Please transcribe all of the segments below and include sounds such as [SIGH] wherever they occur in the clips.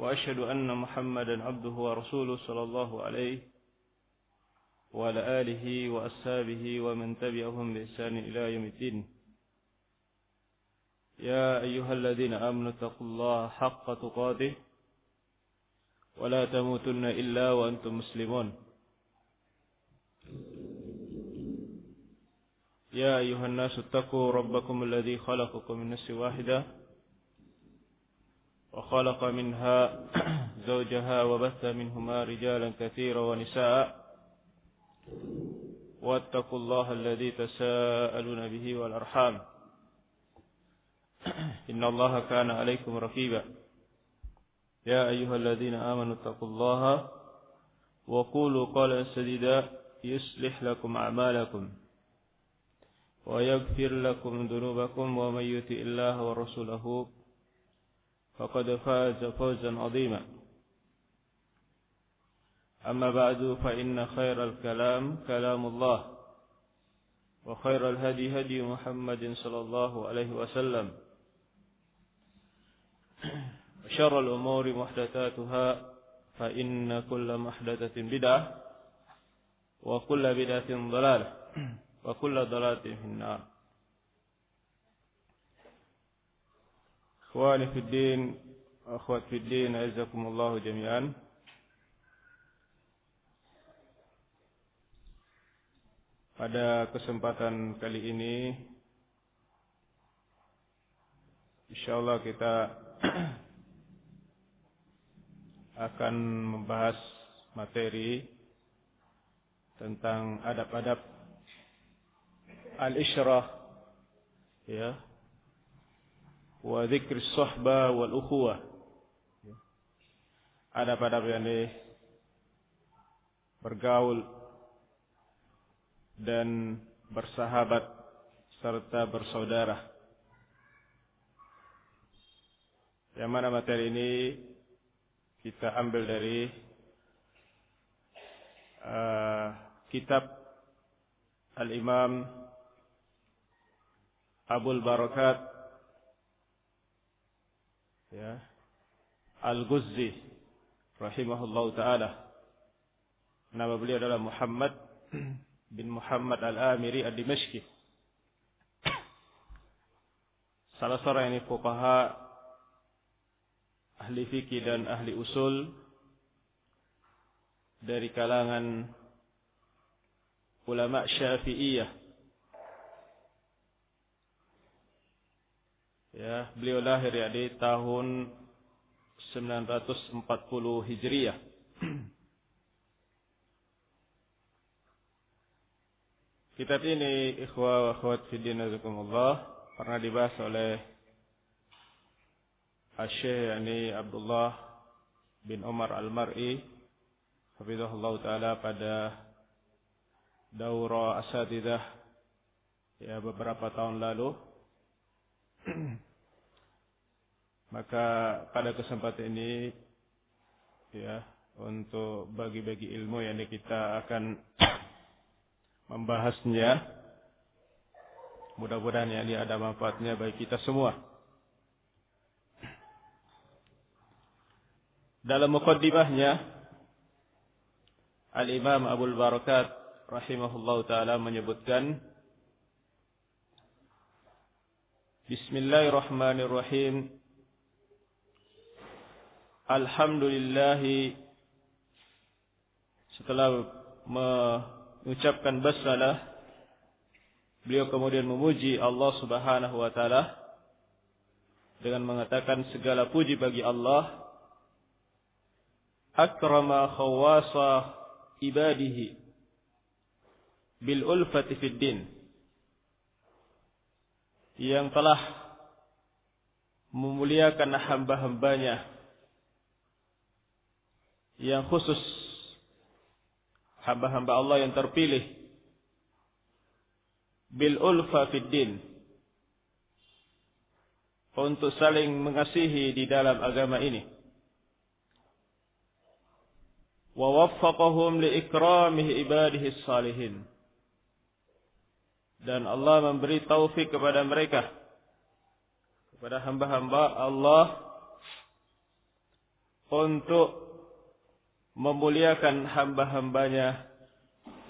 وأشهد أن محمدا عبده ورسوله صلى الله عليه وعلى آله وأصحابه ومن تبعهم بإحسان إلى يوم الدين. يا أيها الذين آمنوا اتقوا الله حق تقاته ولا تموتن إلا وأنتم مسلمون. يا أيها الناس اتقوا ربكم الذي خلقكم من نفس واحدة وخلق منها [CLEARS THROAT] زوجها وبث منهما رجالا كثيرا ونساء. واتقوا الله الذي تساءلون به والأرحام. [CLEARS THROAT] إن الله كان عليكم رقيبا. يا أيها الذين آمنوا اتقوا الله وقولوا قولا سديدا. يصلح لكم أعمالكم ويغفر لكم ذنوبكم ومن يطع الله ورسوله فقد فاز فوزا عظيما. أما بعد فإن خير الكلام كلام الله وخير الهدي هدي محمد صلى الله عليه وسلم. وشر الأمور محدثاتها فإن كل محدثة بدعة وكل بدعة ضلالة وكل ضلالة في النار. Ikhwani fi din, akhwat fi din, azakumullah jami'an. Pada kesempatan kali ini insyaallah kita [CLEARS THROAT] akan membahas materi tentang adab-adab al-isyrah ya wa dzikr sahba wal ukhuwah. Adab-adab yang bergaul dan bersahabat serta bersaudara. Yang mana materi ini kita ambil dari uh, kitab Al-Imam Abul Barakat ya Al-Ghuzzi rahimahullah taala nama beliau adalah Muhammad bin Muhammad Al-Amiri Ad-Dimashqi salah seorang ini fuqaha ahli fikih dan ahli usul dari kalangan ulama Syafi'iyah. Ya, beliau lahir ya di tahun 940 Hijriah. [CLEARS THROAT] Kitab ini ikhwah wa akhwat fi din pernah dibahas oleh Syekh yani Abdullah bin Umar Al-Mar'i hafizahullah taala pada daurah asatidah ya beberapa tahun lalu [CLEARS THROAT] maka pada kesempatan ini ya untuk bagi-bagi ilmu yang kita akan [CLEARS THROAT] membahasnya mudah-mudahan ini ada manfaatnya bagi kita semua. Dalam mukaddimahnya Al-Imam Abu Barakat rahimahullah taala menyebutkan Bismillahirrahmanirrahim. Alhamdulillah setelah mengucapkan basalah beliau kemudian memuji Allah Subhanahu wa taala dengan mengatakan segala puji bagi Allah. Akrama khawasa ibadihi bil ulfati fid din yang telah memuliakan hamba-hambanya yang khusus hamba-hamba Allah yang terpilih. Bil ulfa fid din. Untuk saling mengasihi di dalam agama ini. Wa waffaqahum li ibadihi salihin dan Allah memberi taufik kepada mereka. Kepada hamba-hamba Allah untuk memuliakan hamba-hambanya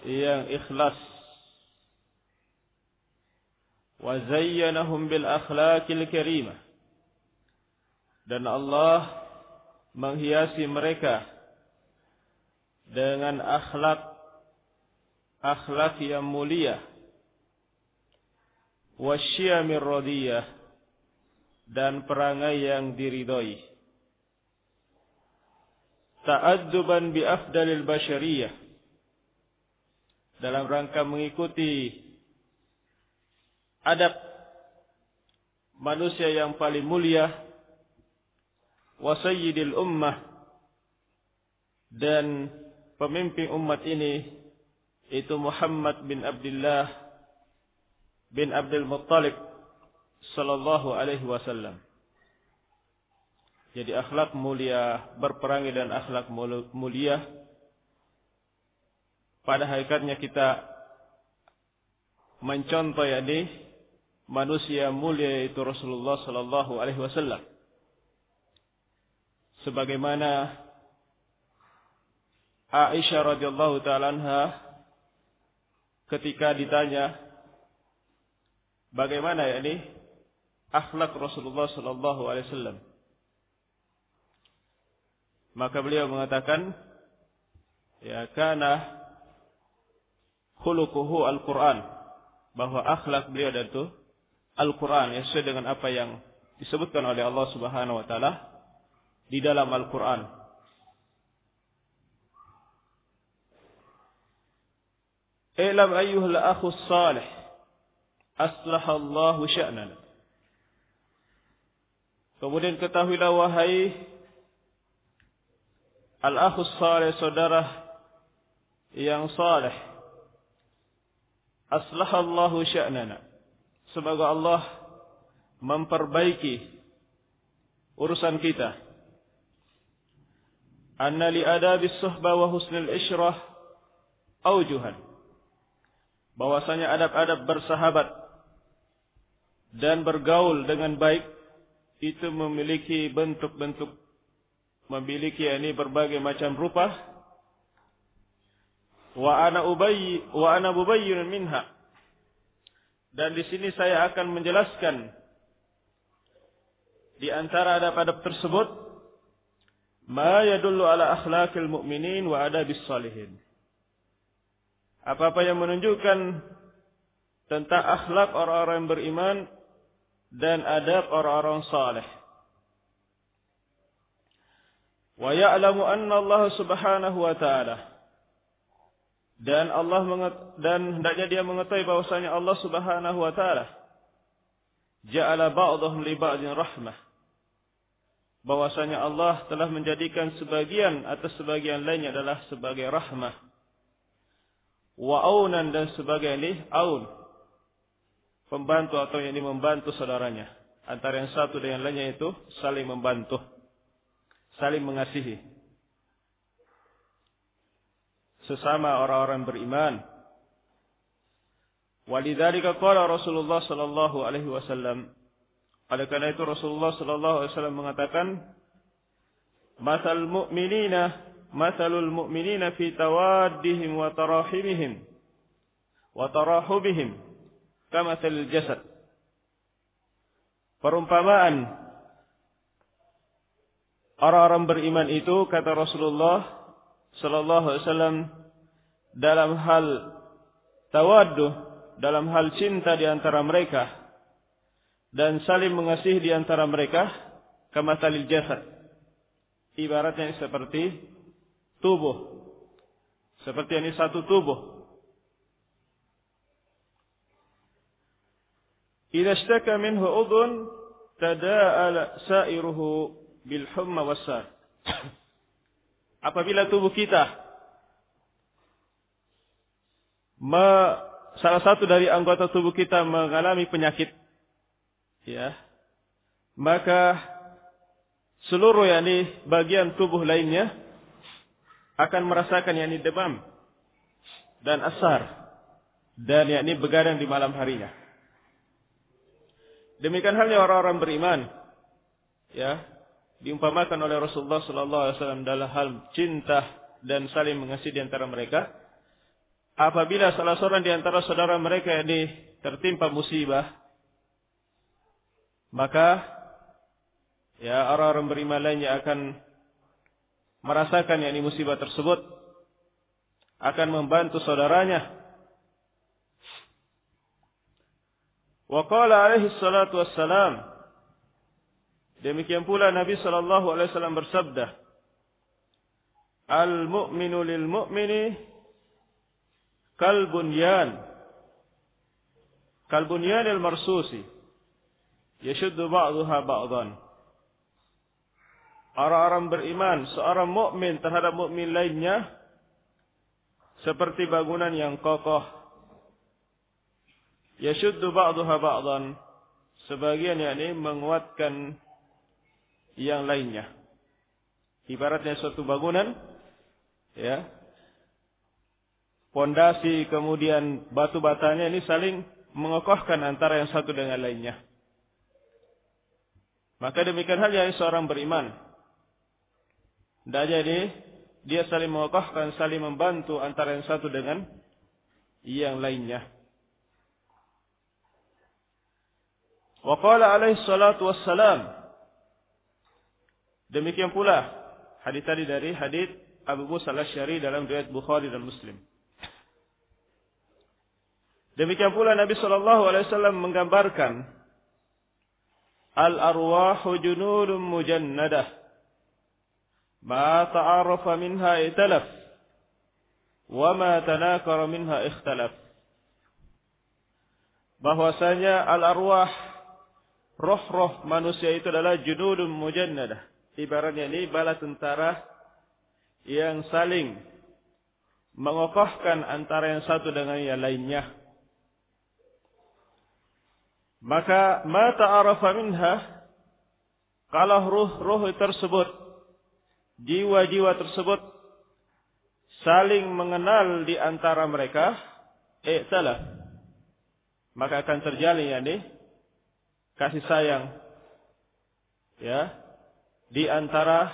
yang ikhlas. Wa zayyanahum bil akhlaqil karimah. Dan Allah menghiasi mereka dengan akhlak akhlak yang mulia wasyamir radiyah dan perangai yang diridhoi. Ta'adduban bi afdalil basyariyah. Dalam rangka mengikuti adab manusia yang paling mulia wa sayyidil ummah dan pemimpin umat ini itu Muhammad bin Abdullah bin Abdul Muttalib sallallahu alaihi wasallam. Jadi akhlak mulia berperangi dan akhlak mulia pada hakikatnya kita mencontoh yakni manusia mulia itu Rasulullah sallallahu alaihi wasallam. Sebagaimana Aisyah radhiyallahu taala ketika ditanya bagaimana yakni akhlak Rasulullah sallallahu alaihi wasallam. Maka beliau mengatakan ya kana khuluquhu al-Qur'an bahwa akhlak beliau itu Al-Qur'an yang sesuai dengan apa yang disebutkan oleh Allah Subhanahu wa taala di dalam Al-Qur'an. Ilam ayyuhal akhus salih aslahallahu sya'nana Kemudian ketahuilah wahai al-akhus salih saudara yang saleh. Aslahallahu sya'nana. Semoga Allah memperbaiki urusan kita. Anna li adabis suhbah wa husnil isyrah aujuhan. Bahwasanya adab-adab bersahabat dan bergaul dengan baik itu memiliki bentuk-bentuk memiliki ini berbagai macam rupa. Wa ana ubayy wa ana mubayyin minha. Dan di sini saya akan menjelaskan di antara adab-adab tersebut ma yadullu ala akhlaqil mu'minin wa adabis salihin apa-apa yang menunjukkan tentang akhlak orang-orang yang beriman dan adab orang-orang saleh. Wa ya'lamu anna Allah Subhanahu wa taala dan Allah dan hendaknya dia mengetahui bahwasanya Allah Subhanahu wa taala ja'ala ba'dahum li ba'din rahmah. Bahwasanya Allah telah menjadikan sebagian atas sebagian lainnya adalah sebagai rahmah. Wa aunan dan sebagai ini aun pembantu atau yang ini membantu saudaranya. Antara yang satu dengan lainnya itu saling membantu. Saling mengasihi. Sesama orang-orang beriman. Walidzalika qala Rasulullah sallallahu alaihi wasallam. Oleh karena itu Rasulullah sallallahu alaihi wasallam mengatakan, "Matsal mu'minina, matsalul mu'minina fi tawaddihim wa tarahimihim wa tarahubihim." Kamathal jasad. Perumpamaan orang-orang beriman itu kata Rasulullah sallallahu alaihi wasallam dalam hal tawadduh, dalam hal cinta di antara mereka dan saling mengasihi di antara mereka kamathalil jasad. Ibaratnya seperti tubuh. Seperti ini satu tubuh. Idza ishtaka minhu udhun tada'ala sa'iruhu bil humma wasar. [COUGHS] Apabila tubuh kita me, salah satu dari anggota tubuh kita mengalami penyakit ya maka seluruh yakni bagian tubuh lainnya akan merasakan yakni demam dan asar dan yakni begadang di malam harinya. Demikian halnya orang-orang beriman ya diumpamakan oleh Rasulullah sallallahu alaihi wasallam dalam hal cinta dan saling mengasihi di antara mereka. Apabila salah seorang di antara saudara mereka ini tertimpa musibah, maka ya orang-orang beriman lainnya akan merasakan yakni musibah tersebut akan membantu saudaranya. Wa qala alaihi salatu wassalam Demikian pula Nabi sallallahu alaihi wasallam bersabda, "Al-mu'minu lil mu'mini kal bunyan." Kal bunyan al-marsusi. Yashuddu ba'daha ba'dan. Orang-orang beriman, seorang mukmin terhadap mukmin lainnya seperti bangunan yang kokoh. Yashuddu ba'dan. Sebagian yakni menguatkan yang lainnya. Ibaratnya suatu bangunan, ya, pondasi kemudian batu batanya ini saling mengokohkan antara yang satu dengan lainnya. Maka demikian halnya seorang beriman. Tidak jadi dia saling mengokohkan, saling membantu antara yang satu dengan yang lainnya. Wa qala alaihi salatu wassalam Demikian pula hadis tadi dari hadis Abu Musa al-Asy'ari dalam riwayat Bukhari dan Muslim. Demikian pula Nabi sallallahu alaihi wasallam menggambarkan al-arwahu junudun mujannadah ma ta'arafa minha italaf wa ma tanakara minha ikhtalaf bahwasanya al-arwah roh-roh manusia itu adalah junudun mujannadah ibaratnya ini bala tentara yang saling mengokohkan antara yang satu dengan yang lainnya. Maka mata arafa minha kalau ruh-ruh tersebut jiwa-jiwa tersebut saling mengenal di antara mereka eh salah maka akan terjalin ya nih kasih sayang ya di antara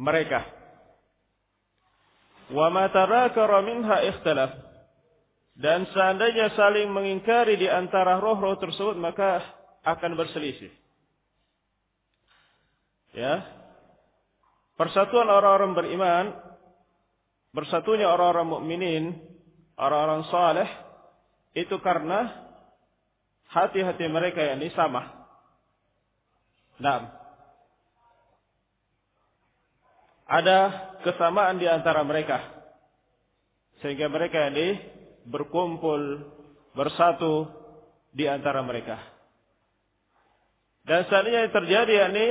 mereka. Wa ma tarakara minha ikhtilaf. Dan seandainya saling mengingkari di antara roh-roh tersebut maka akan berselisih. Ya. Persatuan orang-orang beriman, bersatunya orang-orang mukminin, orang-orang saleh itu karena hati-hati mereka yang ini sama. Nah, ada kesamaan di antara mereka. Sehingga mereka ini berkumpul, bersatu di antara mereka. Dan seandainya yang terjadi yakni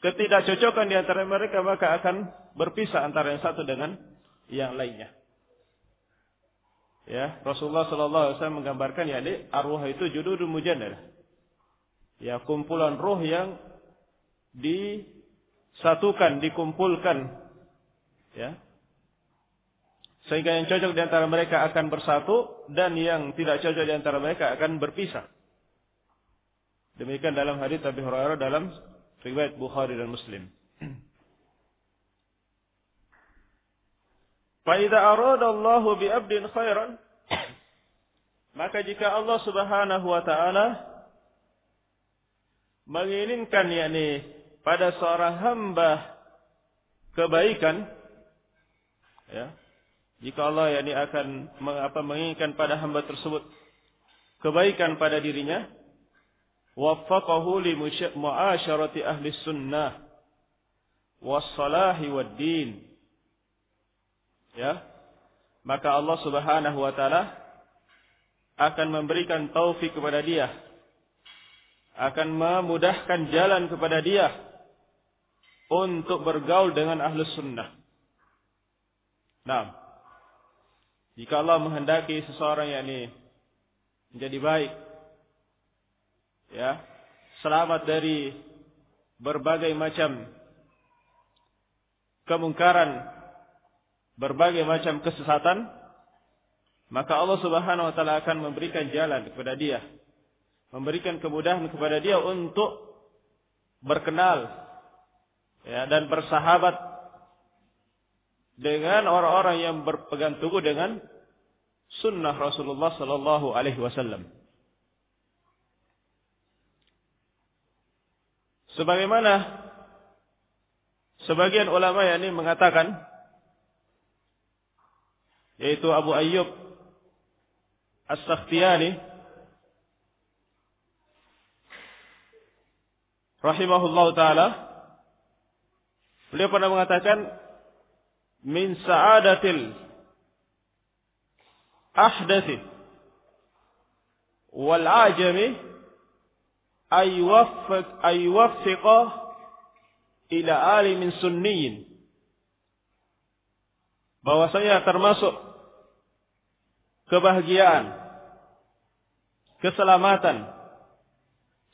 ketidakcocokan di antara mereka maka akan berpisah antara yang satu dengan yang lainnya. Ya, Rasulullah sallallahu alaihi wasallam menggambarkan yakni arwah itu jududul mujannadah. Ya, kumpulan roh yang di satukan, dikumpulkan. Ya. Sehingga yang cocok di antara mereka akan bersatu dan yang tidak cocok di antara mereka akan berpisah. Demikian dalam hadis Abi Hurairah dalam riwayat Bukhari dan Muslim. [CLEARS THROAT] Faida arada Allah bi abdin khairan maka jika Allah Subhanahu wa taala menginginkan yakni pada seorang hamba kebaikan ya jika Allah yakni akan apa menginginkan pada hamba tersebut kebaikan pada dirinya waffaqahu li mu'asyarati ahli sunnah wassalahi wad din ya. Maka Allah Subhanahu wa taala akan memberikan taufik kepada dia. Akan memudahkan jalan kepada dia untuk bergaul dengan ahlus sunnah. Nah, jika Allah menghendaki seseorang yang ini menjadi baik, ya, selamat dari berbagai macam kemungkaran, berbagai macam kesesatan, maka Allah Subhanahu wa taala akan memberikan jalan kepada dia memberikan kemudahan kepada dia untuk berkenal ya, dan bersahabat dengan orang-orang yang berpegang teguh dengan sunnah Rasulullah sallallahu alaihi wasallam. Sebagaimana sebagian ulama yang ini mengatakan yaitu Abu Ayyub As-Sakhtiyani rahimahullah taala. Beliau pernah mengatakan min sa'adatil ahdathi wal ajami ay waffiq ay waffiqa ila alimin sunniyin. Bahwasanya termasuk kebahagiaan keselamatan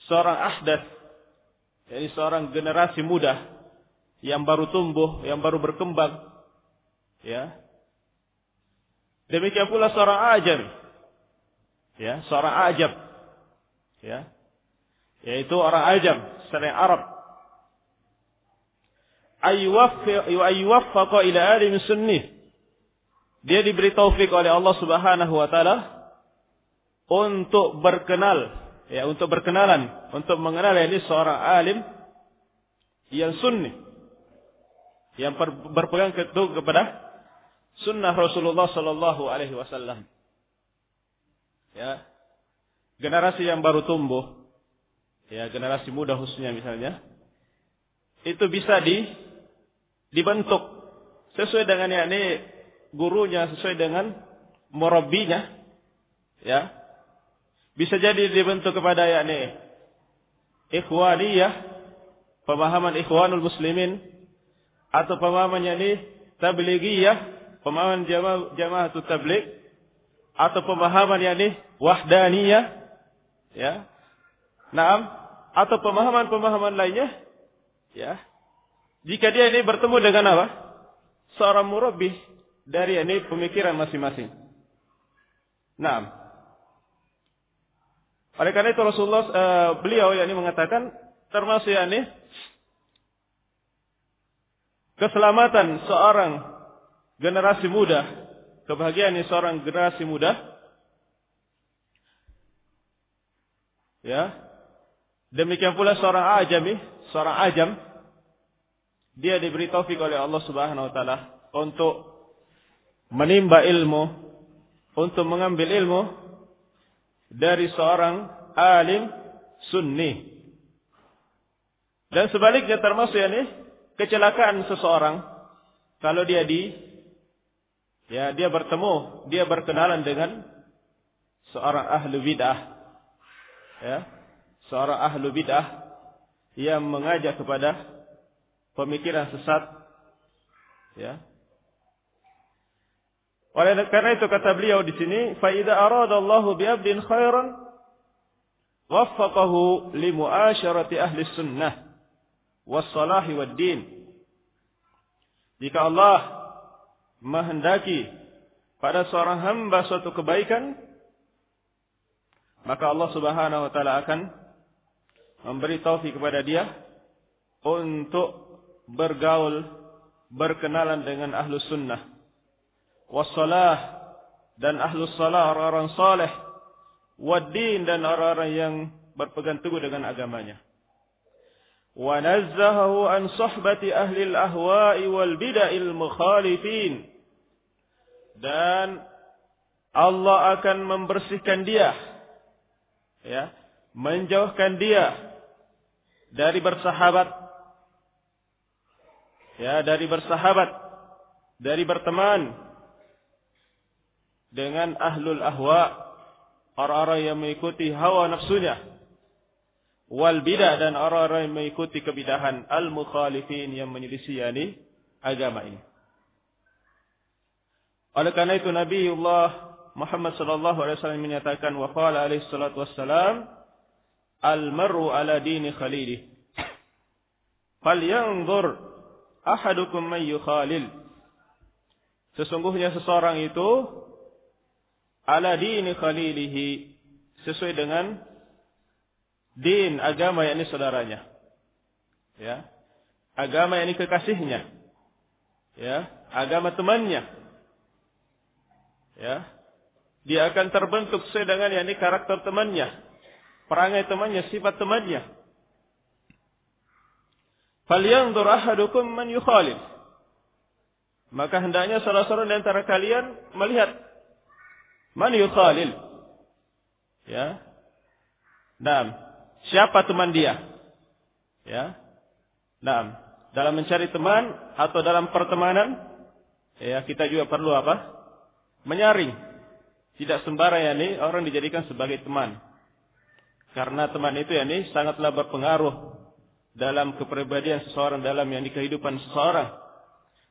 seorang ahdath jadi seorang generasi muda yang baru tumbuh, yang baru berkembang. Ya. Demikian pula seorang ajam. Ya, seorang ajam. Ya. Yaitu orang ajam, selain Arab. Ayyuwaffaqa ila alim sunni. Dia diberi taufik oleh Allah Subhanahu wa taala untuk berkenal ya untuk berkenalan, untuk mengenal ini seorang alim yang sunni yang berpegang teguh kepada sunnah Rasulullah sallallahu alaihi wasallam. Ya. Generasi yang baru tumbuh, ya generasi muda khususnya misalnya, itu bisa di dibentuk sesuai dengan yakni gurunya, sesuai dengan murabinya, ya, bisa jadi dibentuk kepada yakni ikhwaniyah, pemahaman ikhwanul muslimin atau pemahaman yakni tabligiyah, pemahaman jamaah jamaah tabligh atau pemahaman yakni wahdaniyah ya. Naam, atau pemahaman-pemahaman lainnya ya. Jika dia ini bertemu dengan apa? Seorang murabbi dari ini pemikiran masing-masing. Naam. Oleh karena itu Rasulullah uh, beliau yakni mengatakan termasuk yakni keselamatan seorang generasi muda, kebahagiaan seorang generasi muda ya. Demikian pula seorang ajami, seorang ajam dia diberi taufik oleh Allah Subhanahu wa taala untuk menimba ilmu, untuk mengambil ilmu dari seorang alim sunni. Dan sebaliknya termasuk nih kecelakaan seseorang kalau dia di ya dia bertemu, dia berkenalan dengan seorang ahlu bid'ah. Ya, seorang ahlu bid'ah yang mengajak kepada pemikiran sesat. Ya, oleh karena itu kata beliau di sini, fa idza aradallahu bi 'abdin khairan waffaqahu li mu'asyarati ahli sunnah was salahi wad. Jika Allah menghendaki pada seorang hamba suatu kebaikan, maka Allah Subhanahu wa taala akan memberi taufik kepada dia untuk bergaul berkenalan dengan ahlu sunnah wassalah dan ahlus salah orang-orang saleh waddin dan orang-orang yang berpegang teguh dengan agamanya. Wa nazzahahu an sahbati ahli al-ahwa'i wal bid'il mukhalifin. Dan Allah akan membersihkan dia ya menjauhkan dia dari bersahabat ya dari bersahabat dari berteman dengan ahlul ahwa, orang-orang yang mengikuti hawa nafsunya. wal bidah dan orang-orang yang mengikuti kebidahan al mukhalifin yang menyelisih yani agama ini. Oleh karena itu Nabiullah Muhammad sallallahu alaihi wasallam menyatakan wa qala alaihi salatu wassalam al mar'u ala dini khalilih. Falyanzur ahadukum man yukhalil. Sesungguhnya seseorang itu ala dini khalilihi sesuai dengan din agama yakni saudaranya. Ya. Agama yakni kekasihnya. Ya, agama temannya. Ya. Dia akan terbentuk sesuai dengan yakni karakter temannya, perangai temannya, sifat temannya. Falyanzur ahadukum man yukhalil. Maka hendaknya salah seorang di antara kalian melihat man yukhalil. Ya. Nah, siapa teman dia? Ya. Nah, dalam mencari teman atau dalam pertemanan, ya kita juga perlu apa? Menyaring. Tidak sembarang ya nih orang dijadikan sebagai teman. Karena teman itu ya nih sangatlah berpengaruh dalam kepribadian seseorang dalam yang di kehidupan seseorang.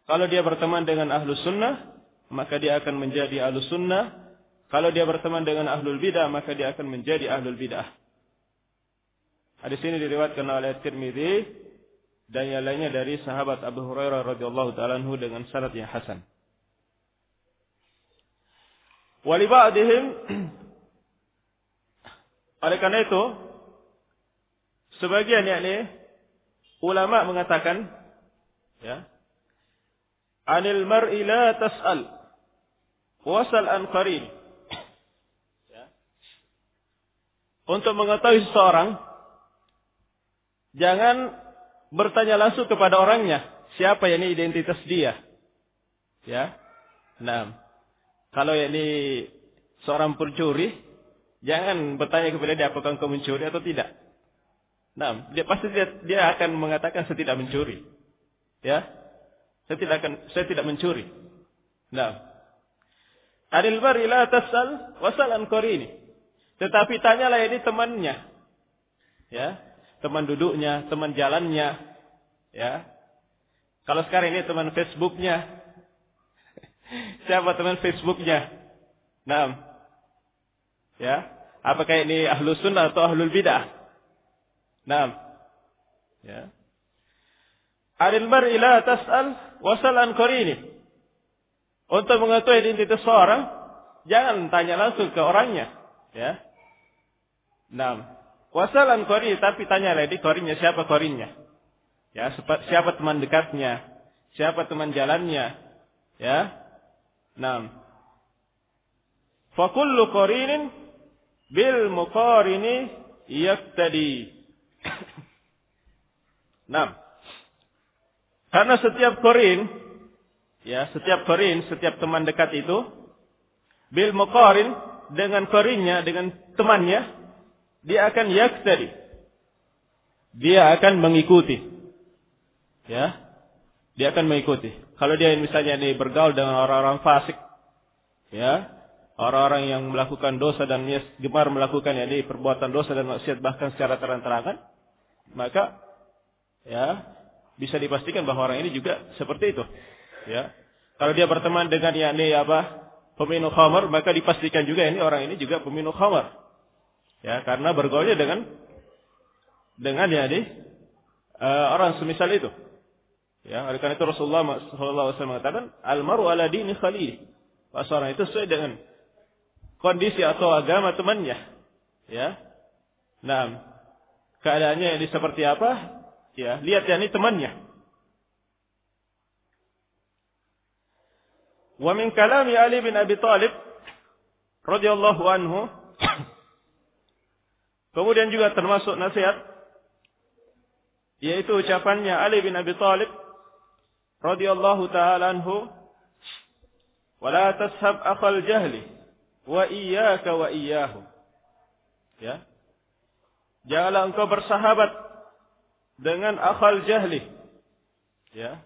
Kalau dia berteman dengan ahlu sunnah, maka dia akan menjadi ahlu sunnah. Kalau dia berteman dengan ahlul bidah, maka dia akan menjadi ahlul bidah. Hadis ini diriwayatkan oleh Tirmidzi dan yang lainnya dari sahabat Abu Hurairah radhiyallahu taala dengan syarat yang hasan. Wali ba'dihim [CLEARS THROAT] oleh karena itu sebagian yakni ulama mengatakan ya anil mar'i la tas'al wasal an qarin ya. Untuk mengetahui seseorang jangan bertanya langsung kepada orangnya siapa ini identitas dia. Ya. Nah kalau ini seorang pencuri jangan bertanya kepada dia apakah engkau mencuri atau tidak. Nah dia pasti dia, dia akan mengatakan saya tidak mencuri. Ya. Saya tidak akan saya tidak mencuri. Nah. Adil bari la tasal qarini. Tetapi tanyalah ini temannya. Ya, teman duduknya, teman jalannya, ya. Kalau sekarang ini teman Facebooknya, [LAUGHS] siapa teman Facebooknya? Nah, ya, apakah ini ahlu sunnah atau ahlul bidah? Nah, ya. Adil mar'i la tas'al wasalan korini. Untuk mengetahui identitas seorang, jangan tanya langsung ke orangnya. Ya. Nah, wasalan korini, tapi tanya lagi korinya siapa korinya. Ya, siapa teman dekatnya, siapa teman jalannya. Ya. Nah. Fakullu korinin bil muqarini yaktadi. [COUGHS] Nah. Karena setiap korin, ya setiap korin, setiap teman dekat itu, bil muqarin dengan korinnya, dengan temannya, dia akan yaktadi. Dia akan mengikuti. Ya. Dia akan mengikuti. Kalau dia misalnya ini bergaul dengan orang-orang fasik, ya, orang-orang yang melakukan dosa dan gemar melakukan ini perbuatan dosa dan maksiat bahkan secara terang-terangan, maka ya bisa dipastikan bahwa orang ini juga seperti itu. Ya. Kalau dia berteman dengan yakni apa? Peminum khamar, maka dipastikan juga ini orang ini juga peminum khamar. Ya, karena bergaulnya dengan dengan yakni uh, orang semisal itu. Ya, oleh karena itu Rasulullah SAW mengatakan, "Al-maru ala dini khalil." Seorang itu sesuai dengan kondisi atau agama temannya. Ya. Nah, keadaannya ini seperti apa? Ya, lihat ya ini temannya. Wa min kalami Ali bin Abi Thalib radhiyallahu anhu Kemudian juga termasuk nasihat yaitu ucapannya Ali bin Abi Thalib radhiyallahu taala anhu wala tashab akhal jahli wa iyyaka wa iyyahu ya janganlah engkau bersahabat dengan akal jahli. Ya.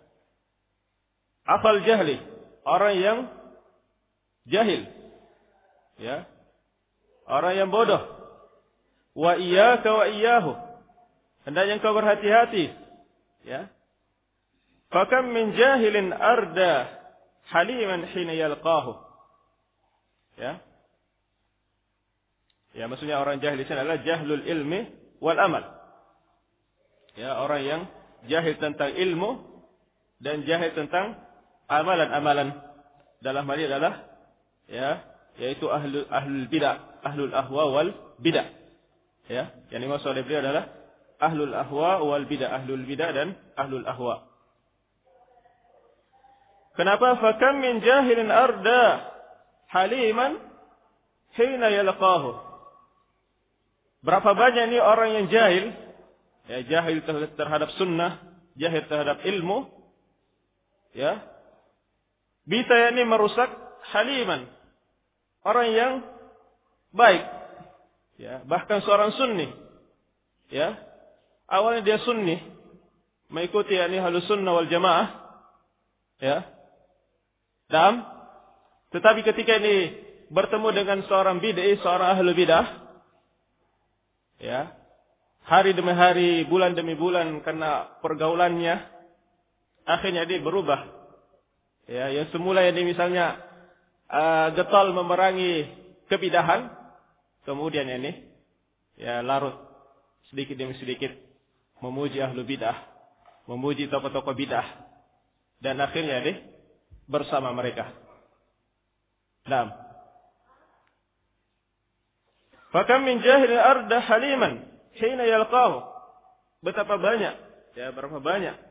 Akal jahli, orang yang jahil. Ya. Orang yang bodoh. Wa iyyaka wa iyyahu Hendaknya engkau berhati-hati. Ya. Fakam min jahilin arda haliman hina yalqahu. Ya. Ya, maksudnya orang jahil sini adalah jahlul ilmi wal amal. Ya, orang yang jahil tentang ilmu dan jahil tentang amalan-amalan. Dalam hal ini adalah ya, yaitu ahlul ahlul bidah, ahlul ahwa wal bidah. Ya, yang dimaksud oleh beliau adalah ahlul ahwa wal bidah, ahlul bidah dan ahlul ahwa. Kenapa fakam min jahilin arda haliman hina yalqahu? Berapa banyak ini orang yang jahil, ya jahil terhadap sunnah, jahil terhadap ilmu, ya, bisa ini merusak haliman, orang yang baik, ya, bahkan seorang sunni, ya, awalnya dia sunni, mengikuti ini halus sunnah wal jamaah, ya, dan tetapi ketika ini bertemu dengan seorang bid'ah, seorang ahlu bid'ah, ya. Hari demi hari, bulan demi bulan karena pergaulannya akhirnya dia berubah. Ya, yang semula ini misalnya uh, getol memerangi kebidahan, kemudian ini ya larut sedikit demi sedikit memuji ahlu bidah, memuji tokoh-tokoh bidah dan akhirnya ini bersama mereka. Nah, Fakam min jahilin arda haliman hina yalqahu. Betapa banyak, ya berapa banyak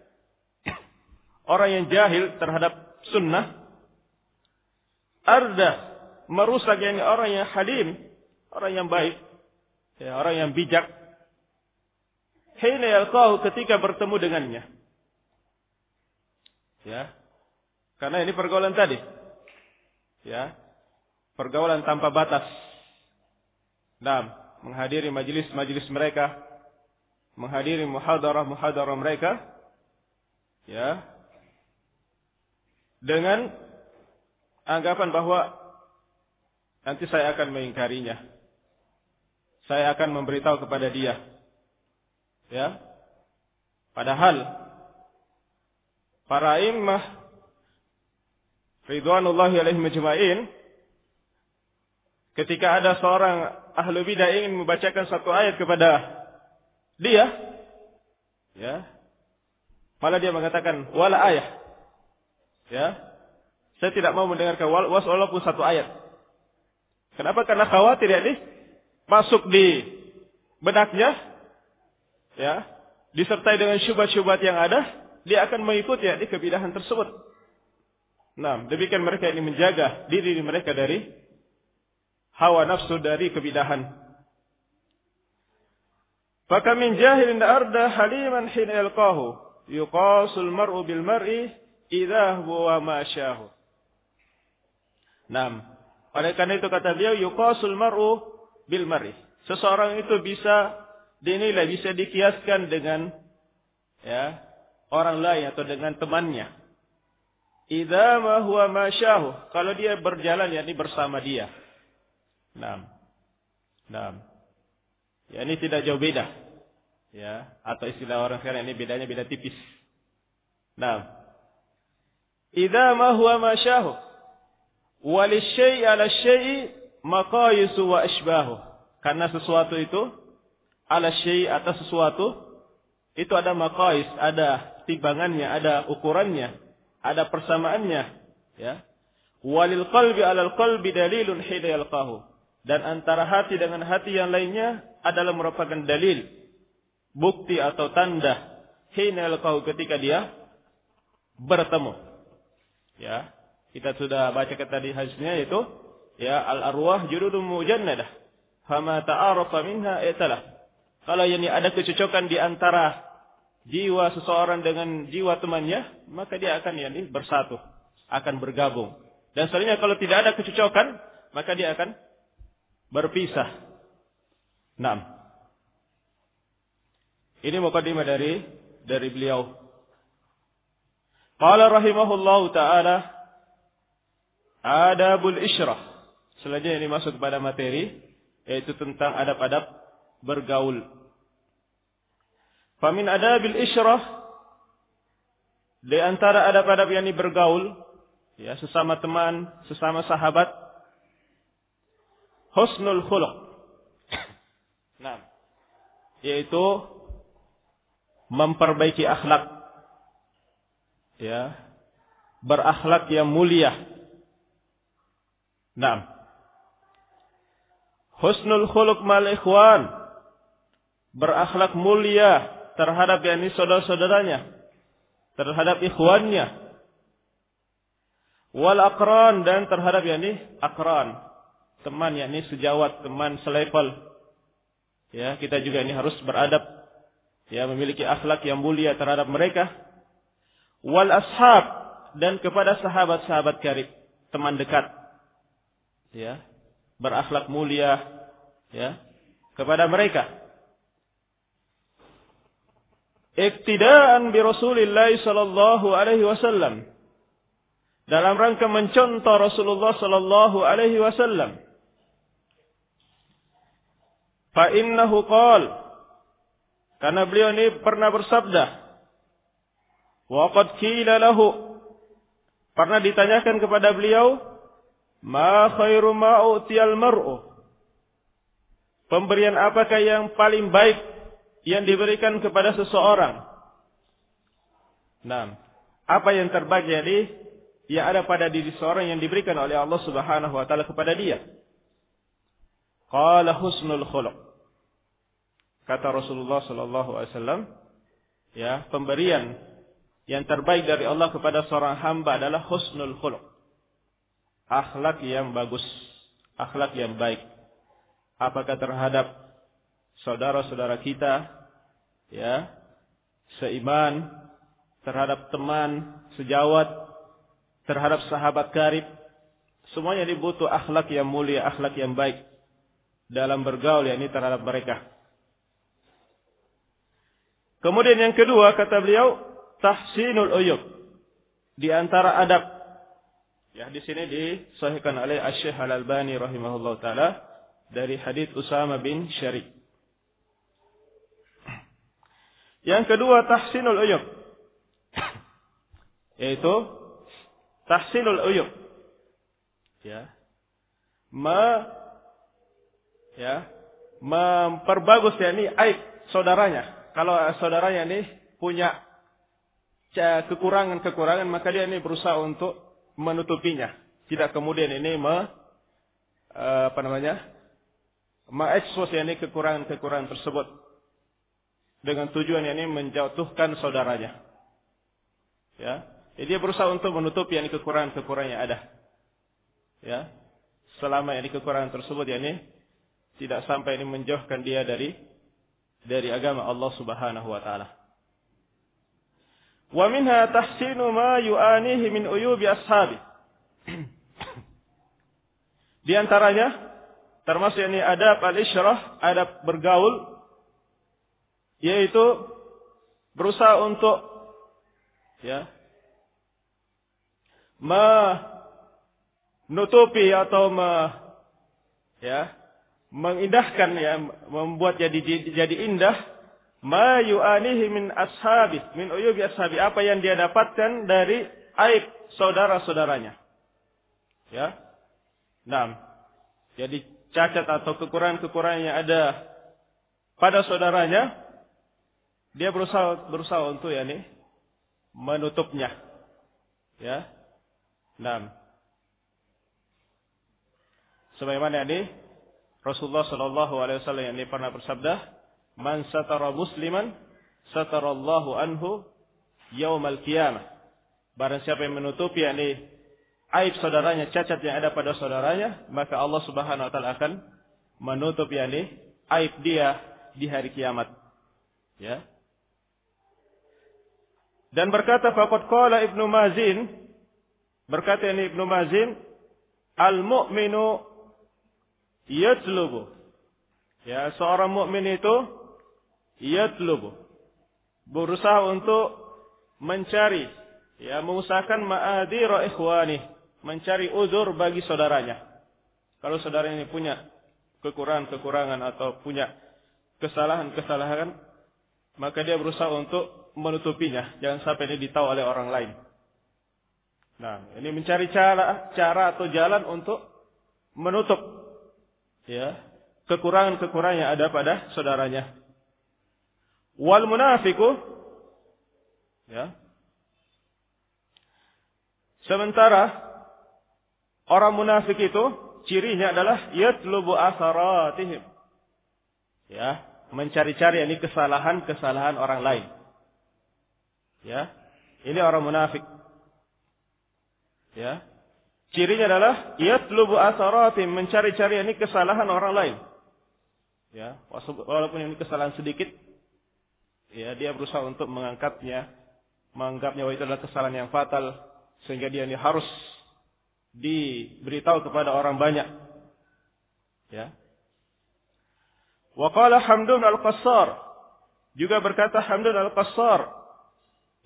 orang yang jahil terhadap sunnah arda merusak yani orang yang halim, orang yang baik, ya, orang yang bijak. Hina yalqahu ketika bertemu dengannya. Ya. Karena ini pergaulan tadi. Ya. Pergaulan tanpa batas. Nah, menghadiri majelis-majelis mereka, menghadiri muhadarah-muhadarah mereka, ya, dengan anggapan bahwa nanti saya akan mengingkarinya. Saya akan memberitahu kepada dia. Ya. Padahal para imam ridwanullahi alaihim majma'in ketika ada seorang ahlu bidah ingin membacakan satu ayat kepada dia, ya, malah dia mengatakan wala ayah, ya, saya tidak mau mendengarkan walaupun satu ayat. Kenapa? Karena khawatir ya ini masuk di benaknya, ya, disertai dengan syubhat-syubhat yang ada, dia akan mengikuti ya di kebidahan tersebut. Nah, demikian mereka ini menjaga diri mereka dari hawa nafsu dari kebidahan. Faka min jahilin arda haliman hina yalqahu yuqasul mar'u bil mar'i idza huwa ma syahu. Naam. Oleh karena itu kata beliau yuqasul mar'u bil mar'i. Seseorang itu bisa dinilai, bisa dikiaskan dengan ya, orang lain atau dengan temannya. Idza ma huwa ma syahu. Kalau dia berjalan yakni bersama dia. Nah. Nah. Ya ini tidak jauh beda. Ya, atau istilah orang sekarang ini bedanya beda tipis. Nah. Idza ma huwa ma syahu. Walisyai ala syai maqayisu wa ashbahu. Karena sesuatu itu ala syai atas sesuatu itu ada maqais, ada timbangannya, ada ukurannya, ada persamaannya, ya. Walil qalbi alal qalbi dalilun hina yalqahu dan antara hati dengan hati yang lainnya adalah merupakan dalil bukti atau tanda hina kau ketika dia bertemu ya kita sudah baca tadi hadisnya yaitu ya al arwah jurudum mujannadah fama ta'arafa minha italah kalau ini ada kecocokan di antara jiwa seseorang dengan jiwa temannya maka dia akan yani bersatu akan bergabung dan sebenarnya kalau tidak ada kecocokan maka dia akan berpisah. Enam. Ini mukadimah dari dari beliau. Qala rahimahullahu taala adabul isyrah. Selanjutnya ini masuk kepada materi yaitu tentang adab-adab bergaul. Famin adabil isyrah di antara adab-adab yang bergaul ya sesama teman, sesama sahabat husnul khuluq. Nah, yaitu memperbaiki akhlak. Ya. Berakhlak yang mulia. Nah. Husnul khuluq mal ikhwan. Berakhlak mulia terhadap yakni saudara-saudaranya. Terhadap ikhwannya. Wal akran dan terhadap yakni akran. Teman yakni sejawat, teman selevel. Ya, kita juga ini harus beradab ya memiliki akhlak yang mulia terhadap mereka. Wal ashab dan kepada sahabat-sahabat karib, teman dekat. Ya, berakhlak mulia ya kepada mereka. Iktidaan bi Rasulillah sallallahu alaihi wasallam. Dalam rangka mencontoh Rasulullah sallallahu alaihi wasallam. Fa innahu qal karena beliau ini pernah bersabda wa qad qila lahu. Pernah ditanyakan kepada beliau ma khairu ma utiyal mar'u? Pemberian apakah yang paling baik yang diberikan kepada seseorang? Nah, apa yang terbaik jadi yang ada pada diri seorang yang diberikan oleh Allah Subhanahu wa taala kepada dia. Qala husnul khuluq. Kata Rasulullah sallallahu alaihi wasallam, ya, pemberian yang terbaik dari Allah kepada seorang hamba adalah husnul khuluq. Akhlak yang bagus, akhlak yang baik. Apakah terhadap saudara-saudara kita, ya, seiman, terhadap teman, sejawat, terhadap sahabat karib, semuanya dibutuh akhlak yang mulia, akhlak yang baik dalam bergaul yakni terhadap mereka. Kemudian yang kedua kata beliau tahsinul uyub. Di antara adab ya di sini disahihkan oleh Asy-Syaikh Al-Albani rahimahullah taala dari hadis Usama bin Syarif. Yang kedua tahsinul uyub. [COUGHS] Yaitu tahsinul uyub. Ya. Ma ya, memperbagus yakni aib saudaranya kalau saudaranya ini punya kekurangan-kekurangan maka dia ini berusaha untuk menutupinya. Tidak kemudian ini me, apa namanya? mengekspos ini kekurangan-kekurangan tersebut dengan tujuan ini menjatuhkan saudaranya. Ya. Jadi dia berusaha untuk menutupi yang kekurangan-kekurangan yang ada. Ya. Selama ini kekurangan tersebut ini tidak sampai ini menjauhkan dia dari dari agama Allah Subhanahu wa taala. Wa minha tahsinu ma yu'anihi min uyubi ashabi. Di antaranya termasuk ini adab al-isyrah, adab bergaul yaitu berusaha untuk ya menutupi atau me, ya mengindahkan ya membuat jadi jadi indah ma yu'anihi min ashabi min uyubi ashabi. Apa yang dia dapatkan dari aib saudara-saudaranya? Ya. Nah jadi cacat atau kekurangan-kekurangan yang ada pada saudaranya dia berusaha berusaha untuk ya nih menutupnya. Ya. Nah sebagaimana ini Rasulullah Shallallahu Alaihi Wasallam yang pernah bersabda, "Man satara musliman, satara Allahu anhu yaumal qiyamah." Barang siapa yang menutupi yakni aib saudaranya, cacat yang ada pada saudaranya, maka Allah Subhanahu wa taala akan menutup yakni aib dia di hari kiamat. Ya. Dan berkata faqad qala Ibnu Mazin berkata ini Ibnu Mazin al-mu'minu yatlubu. Ya, seorang mukmin itu yatlubu. Berusaha untuk mencari, ya, mengusahakan ma'adira ikhwani, mencari uzur bagi saudaranya. Kalau saudara ini punya kekurangan-kekurangan atau punya kesalahan-kesalahan, maka dia berusaha untuk menutupinya. Jangan sampai ini ditahu oleh orang lain. Nah, ini mencari cara cara atau jalan untuk menutup ya kekurangan-kekurangan yang ada pada saudaranya. Wal munafiku ya. Sementara orang munafik itu cirinya adalah yatlubu asaratihim. Ya, mencari-cari ini kesalahan-kesalahan orang lain. Ya. Ini orang munafik. Ya. Cirinya adalah yatlubu asaratim, mencari-cari ini kesalahan orang lain. Ya, walaupun ini kesalahan sedikit, ya dia berusaha untuk mengangkatnya, menganggapnya bahwa itu adalah kesalahan yang fatal sehingga dia ini harus diberitahu kepada orang banyak. Ya. Wa qala Hamdun al-Qassar juga berkata Hamdun al-Qassar,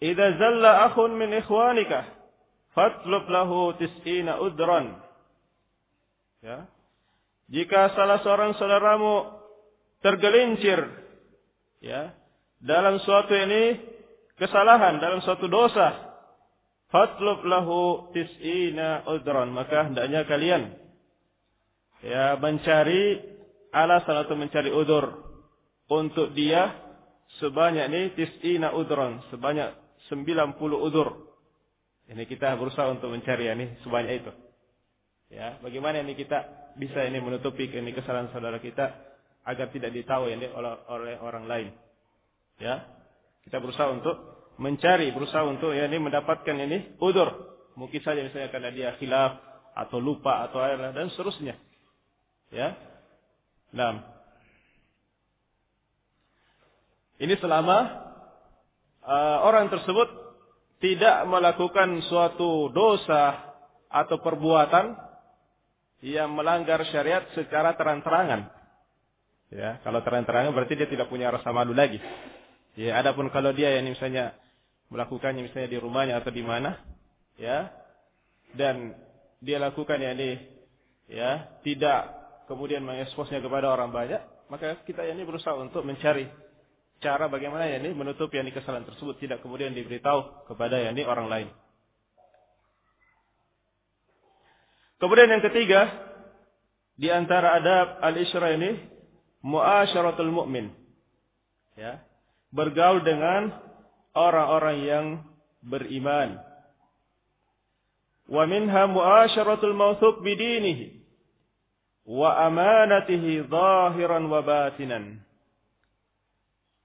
"Idza zalla akhun min ikhwanika fatlub lahu tis'ina udran. Ya. Jika salah seorang saudaramu tergelincir ya dalam suatu ini kesalahan, dalam suatu dosa, fatlub lahu tis'ina udran, maka hendaknya kalian ya mencari alasan atau mencari udur untuk dia sebanyak ini tis'ina udran, sebanyak 90 udur. Ini kita berusaha untuk mencari ya, ini sebanyak itu. Ya, bagaimana ini kita bisa ini menutupi ini kesalahan saudara kita agar tidak ditahu ini oleh, oleh orang lain. Ya, kita berusaha untuk mencari, berusaha untuk ya ini mendapatkan ini udur. Mungkin saja misalnya karena dia khilaf atau lupa atau air dan seterusnya. Ya. Nah. Ini selama uh, orang tersebut tidak melakukan suatu dosa atau perbuatan yang melanggar syariat secara terang-terangan. Ya, kalau terang-terangan berarti dia tidak punya rasa malu lagi. Ya, adapun kalau dia yang misalnya melakukannya misalnya di rumahnya atau di mana, ya, dan dia lakukan ya ini, ya, tidak kemudian mengeksposnya kepada orang banyak, maka kita ini berusaha untuk mencari cara bagaimana ya ini menutup yang kesalahan tersebut tidak kemudian diberitahu kepada yang ini orang lain. Kemudian yang ketiga di antara adab al-isra ini muasyaratul mu'min. Ya. Bergaul dengan orang-orang yang beriman. Wa minha muasyaratul mawthuq bidinihi wa amanatihi zahiran wa batinan.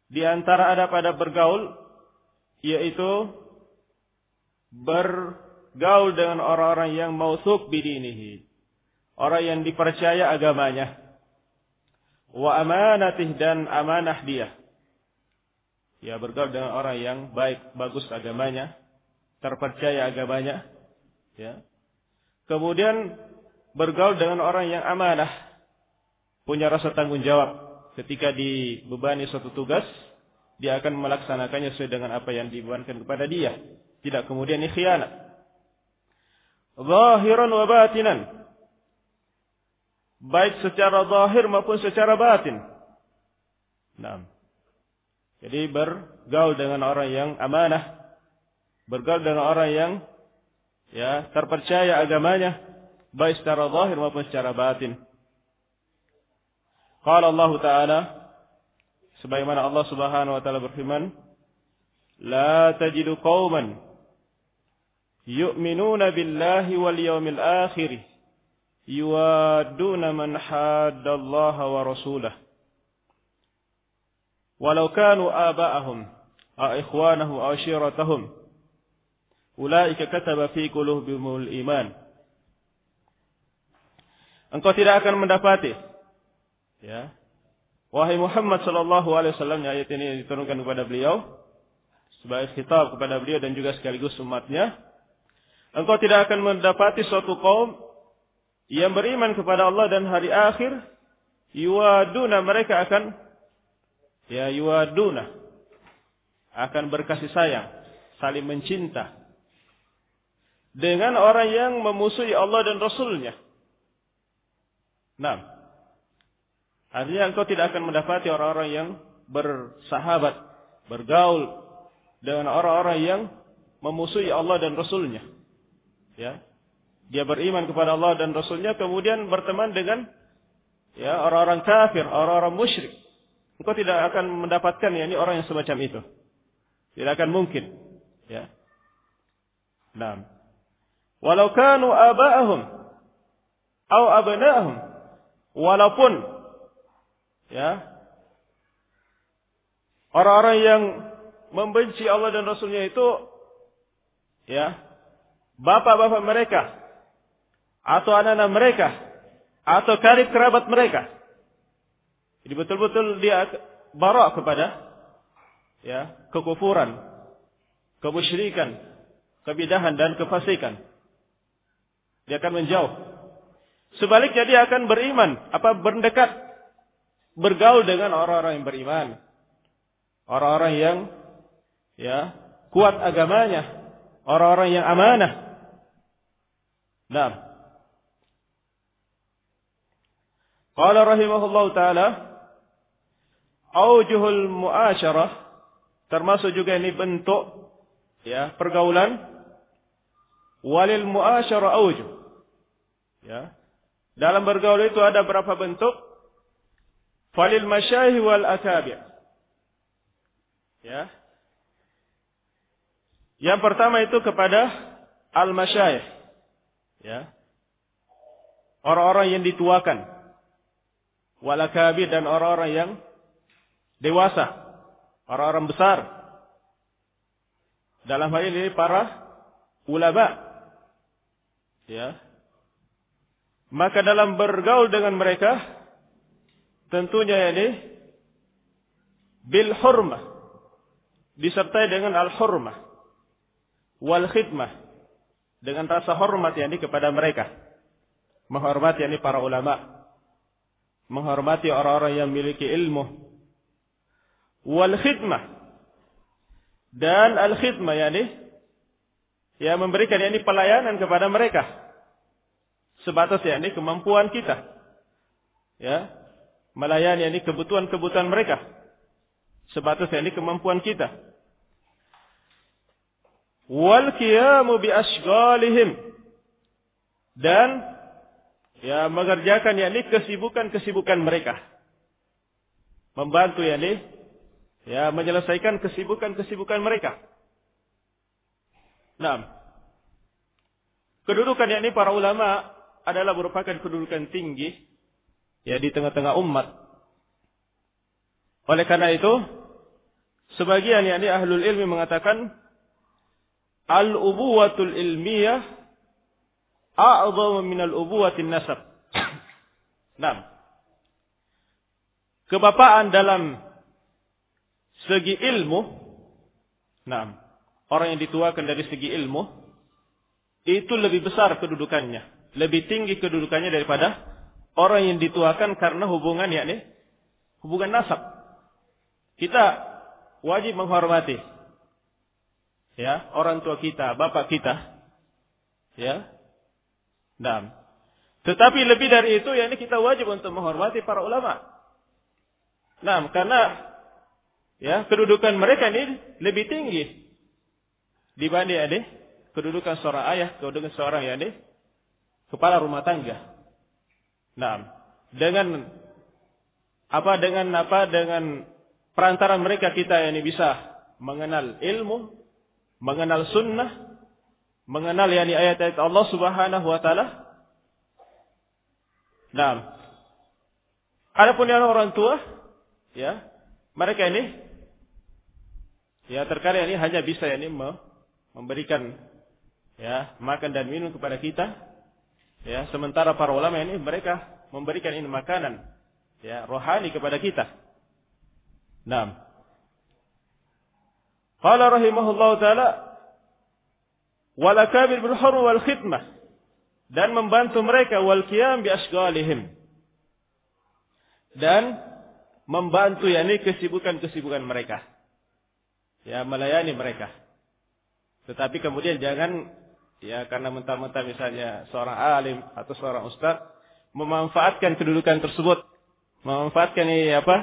Di antara ada pada bergaul yaitu bergaul dengan orang-orang yang mausuk bidinihi. Orang yang dipercaya agamanya. Wa amanatih dan amanah dia. Ya bergaul dengan orang yang baik, bagus agamanya. Terpercaya agamanya. Ya. Kemudian bergaul dengan orang yang amanah. Punya rasa tanggung jawab ketika dibebani suatu tugas, dia akan melaksanakannya sesuai dengan apa yang dibebankan kepada dia. Tidak kemudian ini khianat. Zahiran wa batinan. Baik secara zahir maupun secara batin. Nah. Jadi bergaul dengan orang yang amanah. Bergaul dengan orang yang ya terpercaya agamanya. Baik secara zahir maupun secara batin. Qala Allah Ta'ala sebagaimana Allah Subhanahu wa taala berfirman, "La tajidu qauman yu'minuna billahi wal yawmil akhir yuwadduna man hadda Allah wa rasulahu walau kanu aba'ahum aw ikhwanahum aw shiratahum ulaika kataba fi qulubihimul iman." Engkau tidak akan mendapati Ya. Wahai Muhammad sallallahu alaihi wasallam ayat ini diturunkan kepada beliau sebagai kitab kepada beliau dan juga sekaligus umatnya. Engkau tidak akan mendapati suatu kaum yang beriman kepada Allah dan hari akhir yuwaduna mereka akan ya yuwaduna akan berkasih sayang, saling mencinta dengan orang yang memusuhi Allah dan Rasulnya. Nah, Artinya engkau tidak akan mendapati orang-orang yang bersahabat bergaul dengan orang-orang yang memusuhi Allah dan Rasulnya. Ya, dia beriman kepada Allah dan Rasulnya, kemudian berteman dengan ya orang-orang kafir, orang-orang musyrik. Engkau tidak akan mendapatkan ya, ini orang yang semacam itu. Tidak akan mungkin. Ya. Nah. Walau kanu aba'ahum atau abna'ahum walaupun ya orang-orang yang membenci Allah dan Rasulnya itu ya bapak-bapak mereka atau anak-anak mereka atau karib kerabat mereka. Jadi betul-betul dia barak kepada ya kekufuran, kemusyrikan, kebidahan dan kefasikan. Dia akan menjauh. Sebaliknya dia akan beriman, apa berdekat, bergaul dengan orang-orang yang beriman. Orang-orang yang ya kuat agamanya, orang-orang yang amanah. Nah. Qala rahimahullah taala aujuhul muasyarah termasuk juga ini bentuk ya pergaulan walil muasyarah aujuh ya dalam bergaul itu ada berapa bentuk falil masyayikh wal akabir ya yang pertama itu kepada al-masyayikh. Ya. Orang-orang yang dituakan. Walakabi dan orang-orang yang dewasa. Orang-orang besar. Dalam hal ini para ulama. Ya. Maka dalam bergaul dengan mereka tentunya ini bil hurmah disertai dengan al hurmah wal khidmah dengan rasa hormat yakni kepada mereka. Menghormati yakni para ulama. Menghormati orang-orang yang memiliki ilmu. Wal khidmah dan al khidmah yakni ya memberikan yakni pelayanan kepada mereka. Sebatas yakni kemampuan kita. Ya, melayani yakni kebutuhan-kebutuhan mereka. Sebatas yakni kemampuan kita wal qiyamu bi asghalihim dan ya mengerjakan yakni kesibukan-kesibukan mereka membantu yakni ya menyelesaikan kesibukan-kesibukan mereka Nah, kedudukan yakni para ulama adalah merupakan kedudukan tinggi ya di tengah-tengah umat. Oleh karena itu, sebagian yakni ahlul ilmi mengatakan al-ubuwatul ilmiyah a'zamu min al-ubuwatin nasab. [COUGHS] Nah, kebapaan dalam segi ilmu, nah, orang yang dituakan dari segi ilmu, itu lebih besar kedudukannya, lebih tinggi kedudukannya daripada orang yang dituakan karena hubungan yakni hubungan nasab. Kita wajib menghormati ya orang tua kita, bapak kita, ya. Dan tetapi lebih dari itu ya ini kita wajib untuk menghormati para ulama. Nah, karena ya kedudukan mereka ini lebih tinggi dibanding adik kedudukan seorang ayah, kedudukan seorang ya adik kepala rumah tangga. Nah, dengan apa dengan apa dengan perantara mereka kita ini bisa mengenal ilmu, mengenal sunnah, mengenal yani ayat-ayat Allah Subhanahu wa taala. Nah, adapun yang orang tua, ya, mereka ini ya terkadang ini hanya bisa yani memberikan ya makan dan minum kepada kita. Ya, sementara para ulama ini mereka memberikan ini makanan ya rohani kepada kita. Nah, Qala rahimahullah taala wal akabir bil hurm wal khidmah dan membantu mereka wal qiyam bi asghalihim dan membantu yakni kesibukan-kesibukan mereka ya melayani mereka tetapi kemudian jangan ya karena mentah-mentah misalnya seorang alim atau seorang ustaz memanfaatkan kedudukan tersebut memanfaatkan ini apa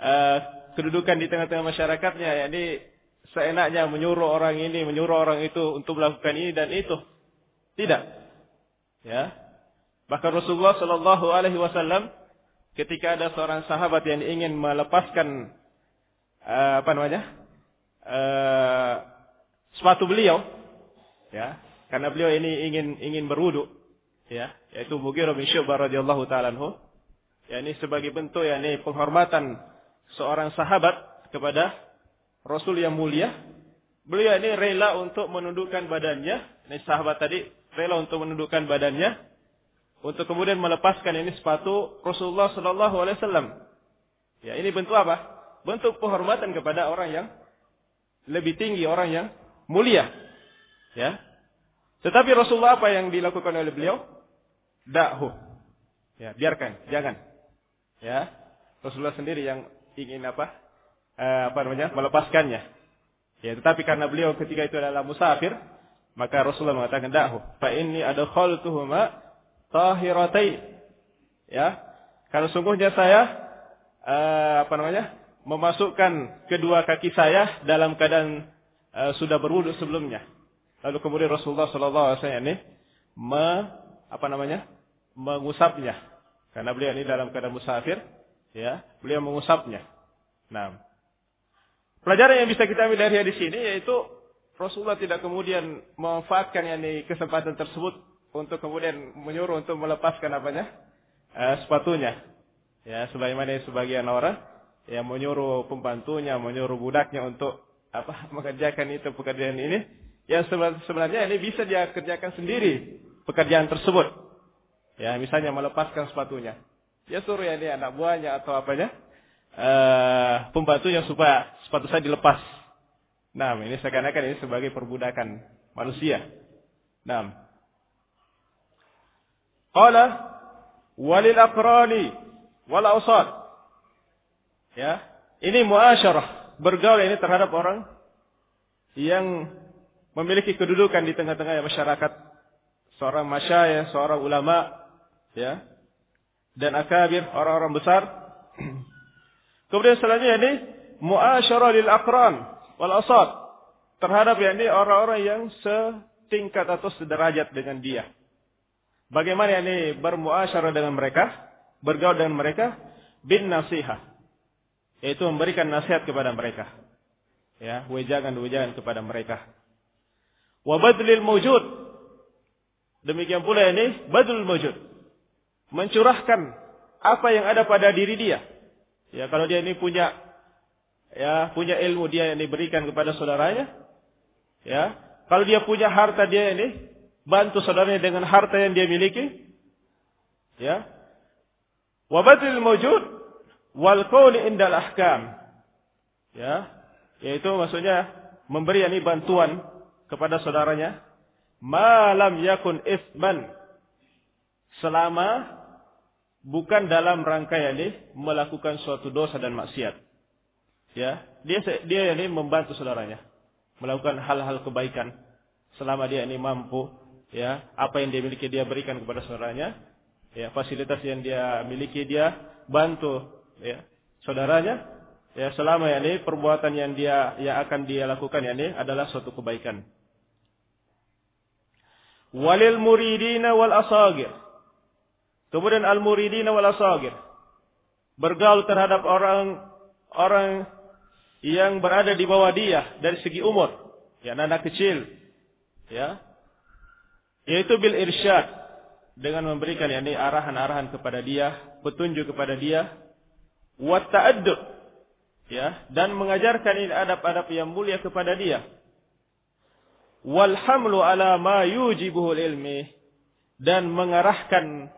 uh, kedudukan di tengah-tengah masyarakatnya, yakni seenaknya menyuruh orang ini, menyuruh orang itu untuk melakukan ini dan itu. Tidak. Ya. Bahkan Rasulullah Shallallahu Alaihi Wasallam ketika ada seorang sahabat yang ingin melepaskan uh, apa namanya uh, sepatu beliau, ya, karena beliau ini ingin ingin berwudu, ya, yaitu Mughirah bin Syu'bah radhiyallahu taala anhu. Ya, ini sebagai bentuk ya ini penghormatan seorang sahabat kepada Rasul yang mulia. Beliau ini rela untuk menundukkan badannya, ini sahabat tadi rela untuk menundukkan badannya untuk kemudian melepaskan ini sepatu Rasulullah Shallallahu Alaihi Wasallam. Ya, ini bentuk apa? Bentuk penghormatan kepada orang yang lebih tinggi, orang yang mulia. Ya. Tetapi Rasulullah apa yang dilakukan oleh beliau? Da'hu. Ya, biarkan, jangan. Ya. Rasulullah sendiri yang ingin apa? Eh, apa namanya? melepaskannya. Ya, tetapi karena beliau ketika itu adalah musafir, maka Rasulullah mengatakan da'hu. Fa inni adkhaltuhuma tahiratain. Ya. Karena sungguhnya saya uh, apa namanya? Memasukkan kedua kaki saya dalam keadaan uh, sudah berwudu sebelumnya. Lalu kemudian Rasulullah sallallahu alaihi wasallam ini me, apa namanya? mengusapnya. Karena beliau ini dalam keadaan musafir, ya, beliau mengusapnya. Nah, pelajaran yang bisa kita ambil dari hadis ini yaitu Rasulullah tidak kemudian memanfaatkan yani kesempatan tersebut untuk kemudian menyuruh untuk melepaskan apanya uh, sepatunya. Ya, sebagaimana sebagian orang yang menyuruh pembantunya, menyuruh budaknya untuk apa [LAUGHS] mengerjakan itu pekerjaan ini, yang sebenarnya ini bisa dia kerjakan sendiri pekerjaan tersebut. Ya, misalnya melepaskan sepatunya. Ya suruh ya ini anak buahnya atau apanya, uh, pembantunya supaya sepatu saya dilepas. Nah, ini seakan-akan ini sebagai perbudakan manusia. Nah, Qala walil aqrani wal awsad. Ya, ini muasyarah, bergaul ini terhadap orang yang memiliki kedudukan di tengah-tengah masyarakat. Seorang masyayikh, seorang ulama, ya. Dan akabir, orang-orang besar. [CLEARS THROAT] Kemudian selanjutnya ini muasyarah lil aqran wal asad terhadap ini orang-orang yang setingkat atau sederajat dengan dia. Bagaimana ini bermuasyarah dengan mereka, bergaul dengan mereka bin nasihat. Yaitu memberikan nasihat kepada mereka. Ya, wejangan-wejangan kepada mereka. Wa badlil mawjud. Demikian pula ini badlul mawjud. Mencurahkan apa yang ada pada diri dia. Ya, kalau dia ini punya ya, punya ilmu dia yang diberikan kepada saudaranya. Ya, kalau dia punya harta dia ini bantu saudaranya dengan harta yang dia miliki. Ya. Wa badil mawjud wal qawli indal ahkam. Ya. Yaitu maksudnya memberi ini bantuan kepada saudaranya malam yakun isman selama bukan dalam rangka ini melakukan suatu dosa dan maksiat. Ya, dia dia ini membantu saudaranya melakukan hal-hal kebaikan selama dia ini mampu ya apa yang dia miliki dia berikan kepada saudaranya ya fasilitas yang dia miliki dia bantu ya. Saudaranya ya selama ini perbuatan yang dia yang akan dia lakukan ini adalah suatu kebaikan. Walil muridina wal asagir. Kemudian al muridina wal asagir. Bergaul terhadap orang orang yang berada di bawah dia dari segi umur. Ya anak kecil. Ya. Yaitu bil irsyad. Dengan memberikan yakni arahan-arahan kepada dia, petunjuk kepada dia, wa ta'addub ya dan mengajarkan ini adab-adab yang mulia kepada dia. Wal hamlu ala ma yujibuhu ilmi. Dan mengarahkan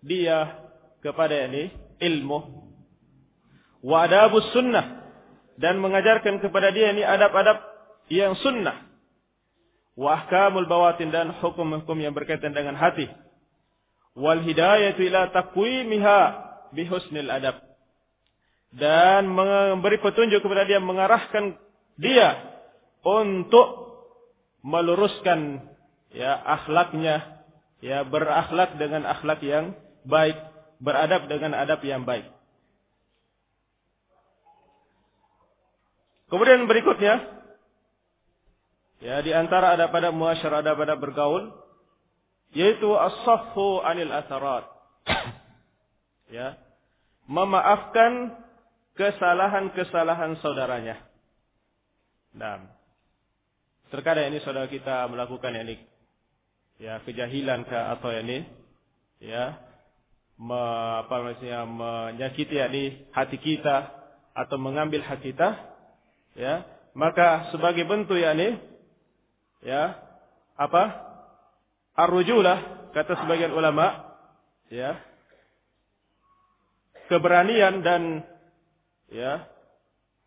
dia kepada ini ilmu. Wa adabus sunnah. Dan mengajarkan kepada dia ini adab-adab yang sunnah. Wa ahkamul bawatin dan hukum-hukum yang berkaitan dengan hati. Wal hidayatu ila taqwimiha bihusnil adab dan memberi petunjuk kepada dia mengarahkan dia untuk meluruskan ya akhlaknya ya berakhlak dengan akhlak yang baik beradab dengan adab yang baik Kemudian berikutnya, ya di antara ada pada muasyarah ada pada bergaul, yaitu as-saffu anil atharat. [COUGHS] ya, memaafkan kesalahan-kesalahan saudaranya. Nah, terkadang ini saudara kita melakukan ini ya kejahilan ke atau ini ya me, apa maksudnya menyakiti yakni hati kita atau mengambil hak kita ya maka sebagai bentuk yakni ya apa arrujulah kata sebagian ulama ya keberanian dan ya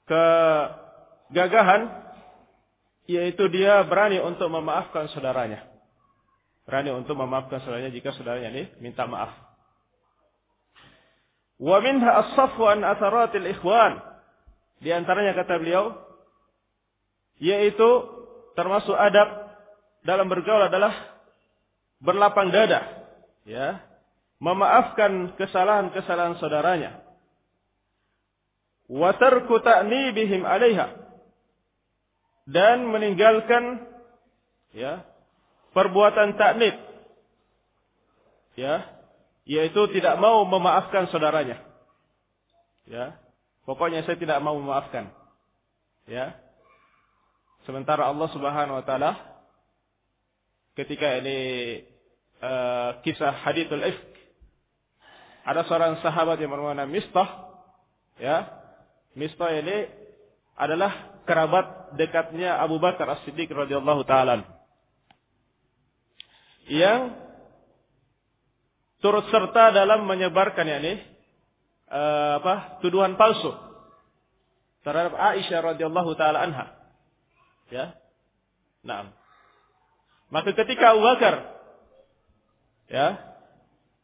kegagahan yaitu dia berani untuk memaafkan saudaranya berani untuk memaafkan saudaranya jika saudaranya ini minta maaf Wa minha as-safwu an atharatil ikhwan. Di antaranya kata beliau yaitu termasuk adab dalam bergaul adalah berlapang dada, ya, memaafkan kesalahan-kesalahan saudaranya. Wa ta'nibihim 'alaiha dan meninggalkan ya perbuatan taknib ya yaitu tidak mau memaafkan saudaranya. Ya. Pokoknya saya tidak mau memaafkan. Ya. Sementara Allah Subhanahu wa taala ketika ini uh, kisah hadithul ifk ada seorang sahabat yang bernama Mistah ya. Mistah ini adalah kerabat dekatnya Abu Bakar As-Siddiq radhiyallahu taala yang turut serta dalam menyebarkan yakni uh, apa tuduhan palsu terhadap Aisyah radhiyallahu taala anha. Ya. Nah. Maka ketika Abu Bakar ya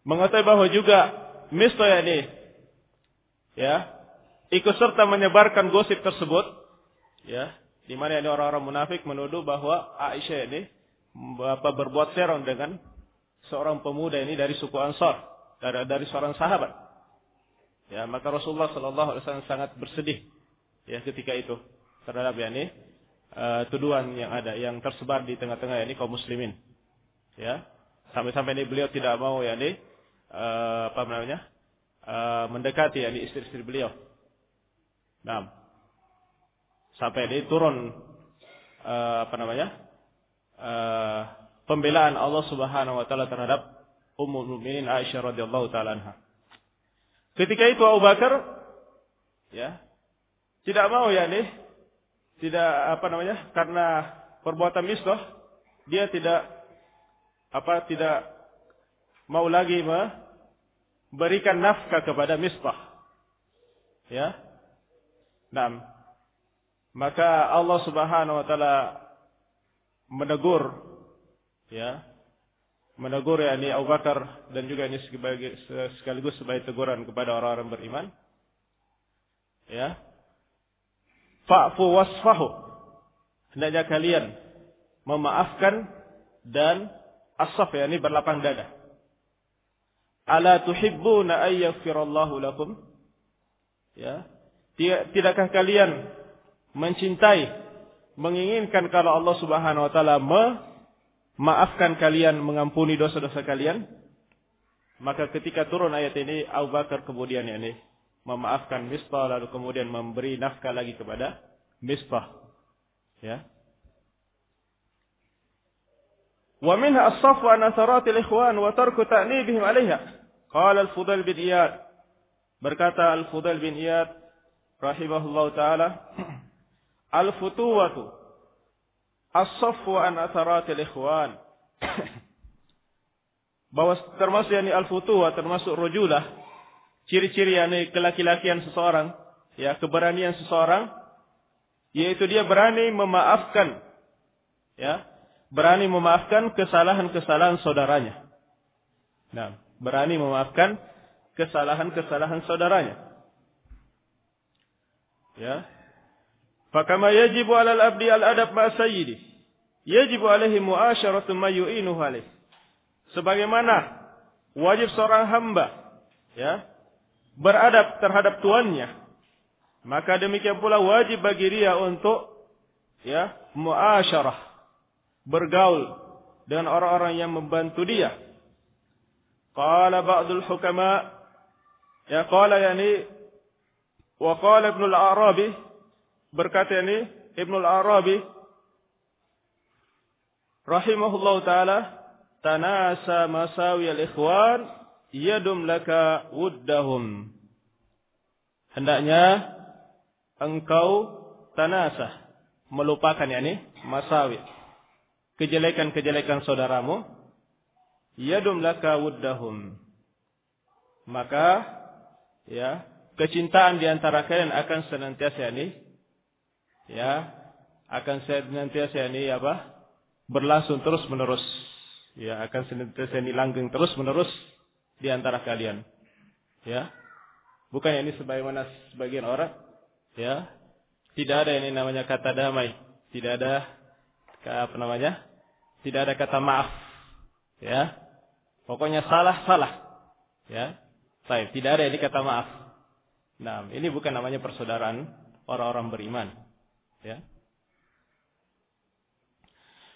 mengetahui bahwa juga Misto ini ya ikut serta menyebarkan gosip tersebut ya di mana ini orang-orang munafik menuduh bahwa Aisyah ini apa berbuat serong dengan seorang pemuda ini dari suku Ansar, dari, dari seorang sahabat. Ya, maka Rasulullah Shallallahu Alaihi Wasallam sangat bersedih ya ketika itu terhadap yakni uh, tuduhan yang ada yang tersebar di tengah-tengah ini kaum muslimin. Ya, sampai-sampai ini beliau tidak mau yakni uh, apa namanya uh, mendekati yakni istri-istri beliau. Nah, sampai ini turun uh, apa namanya uh, pembelaan Allah Subhanahu wa taala terhadap Ummul Mukminin Aisyah radhiyallahu taala anha. Ketika itu Abu Bakar ya tidak mau ya nih tidak apa namanya karena perbuatan misbah dia tidak apa tidak mau lagi memberikan nafkah kepada misbah. Ya nah maka Allah Subhanahu wa taala menegur ya menegur ya ini Abu Bakar dan juga ini sekaligus sebagai teguran kepada orang-orang beriman ya. Fa'fu wasfahu. Hendaknya kalian memaafkan dan asaf ya ini berlapang dada. Ala tuhibbuna ay yaghfirallahu lakum ya tidakkah kalian mencintai menginginkan kalau Allah Subhanahu wa taala maafkan kalian, mengampuni dosa-dosa kalian. Maka ketika turun ayat ini, Abu Bakar kemudian ini memaafkan Mistah lalu kemudian memberi nafkah lagi kepada Mistah. Ya. Wa minha as-safwa an atharatil ikhwan wa tarku ta'nibihim 'alayha. Qala al-Fudail bin Iyad. Berkata al-Fudail bin Iyad rahimahullahu taala, [CLEARS THROAT] al-futuwatu as-saffu an atharatil ikhwan. [CLEARS THROAT] Bahwa termasuk yakni al-futuwa, termasuk rujulah, ciri-ciri yakni kelaki-lakian seseorang, ya, keberanian seseorang, yaitu dia berani memaafkan, ya, berani memaafkan kesalahan-kesalahan saudaranya. Nah, berani memaafkan kesalahan-kesalahan saudaranya. Ya, Fakama yajibu alal abdi al adab ma sayyidi. Yajibu alaihi muasyaratu ma yu'inuhu alaih. Sebagaimana wajib seorang hamba ya beradab terhadap tuannya maka demikian pula wajib bagi dia untuk ya muasyarah bergaul dengan orang-orang yang membantu dia. Qala ba'dul hukama ya qala yani wa qala Ibnu al-Arabi berkata ini Ibnu al-Arabi rahimahullahu taala tanasa masawi al-ikhwan yadum laka wuddahum. Hendaknya engkau tanasah melupakan yakni masawi kejelekan-kejelekan saudaramu yadum laka wuddahum. Maka ya kecintaan di antara kalian akan senantiasa ini ya akan senantiasa ini apa? Berlangsung terus menerus ya akan senantiasa ini langgeng terus menerus di antara kalian. Ya bukan ini sebagaimana sebagian orang ya. Tidak ada ini namanya kata damai. Tidak ada apa namanya? Tidak ada kata maaf. Ya pokoknya salah salah ya Baik, tidak ada ini kata maaf. Nah, ini bukan namanya persaudaraan orang-orang beriman. Ya.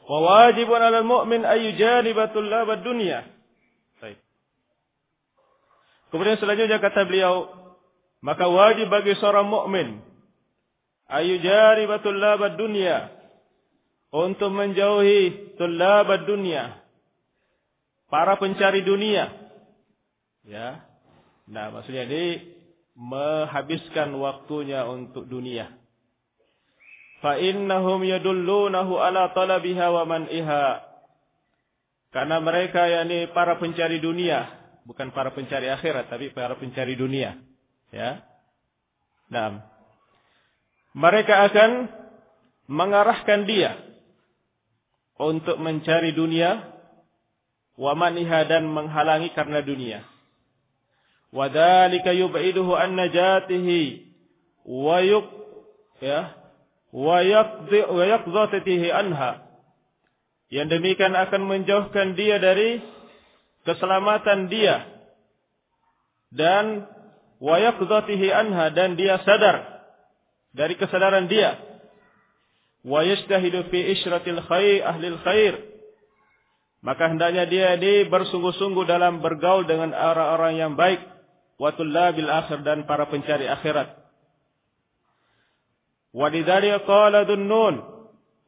Wa wajibun 'alal mu'min ay yujaniba tullabad dunya. Baik. Kemudian selanjutnya kata beliau, maka wajib bagi seorang mukmin ay yujaniba tullabad dunya untuk menjauhi tullabad dunya para pencari dunia. Ya, Nah, maksudnya ini menghabiskan waktunya untuk dunia. Fa innahum yadullunahu ala talabiha wa man'iha. Karena mereka yakni para pencari dunia, bukan para pencari akhirat tapi para pencari dunia. Ya. Nah, mereka akan mengarahkan dia untuk mencari dunia wa maniha dan menghalangi karena dunia. وذلك يبعده عن نجاته ويق ya ويقضي ويقضته anha yang demikian akan menjauhkan dia dari keselamatan dia dan wayaqdatihi anha dan dia sadar dari kesadaran dia wa yajtahidu fi isyratil khair ahli khair maka hendaknya dia ini bersungguh-sungguh dalam bergaul dengan orang-orang yang baik wa tullabil akhir dan para pencari akhirat. Wa lidzalika qala Dhunnun.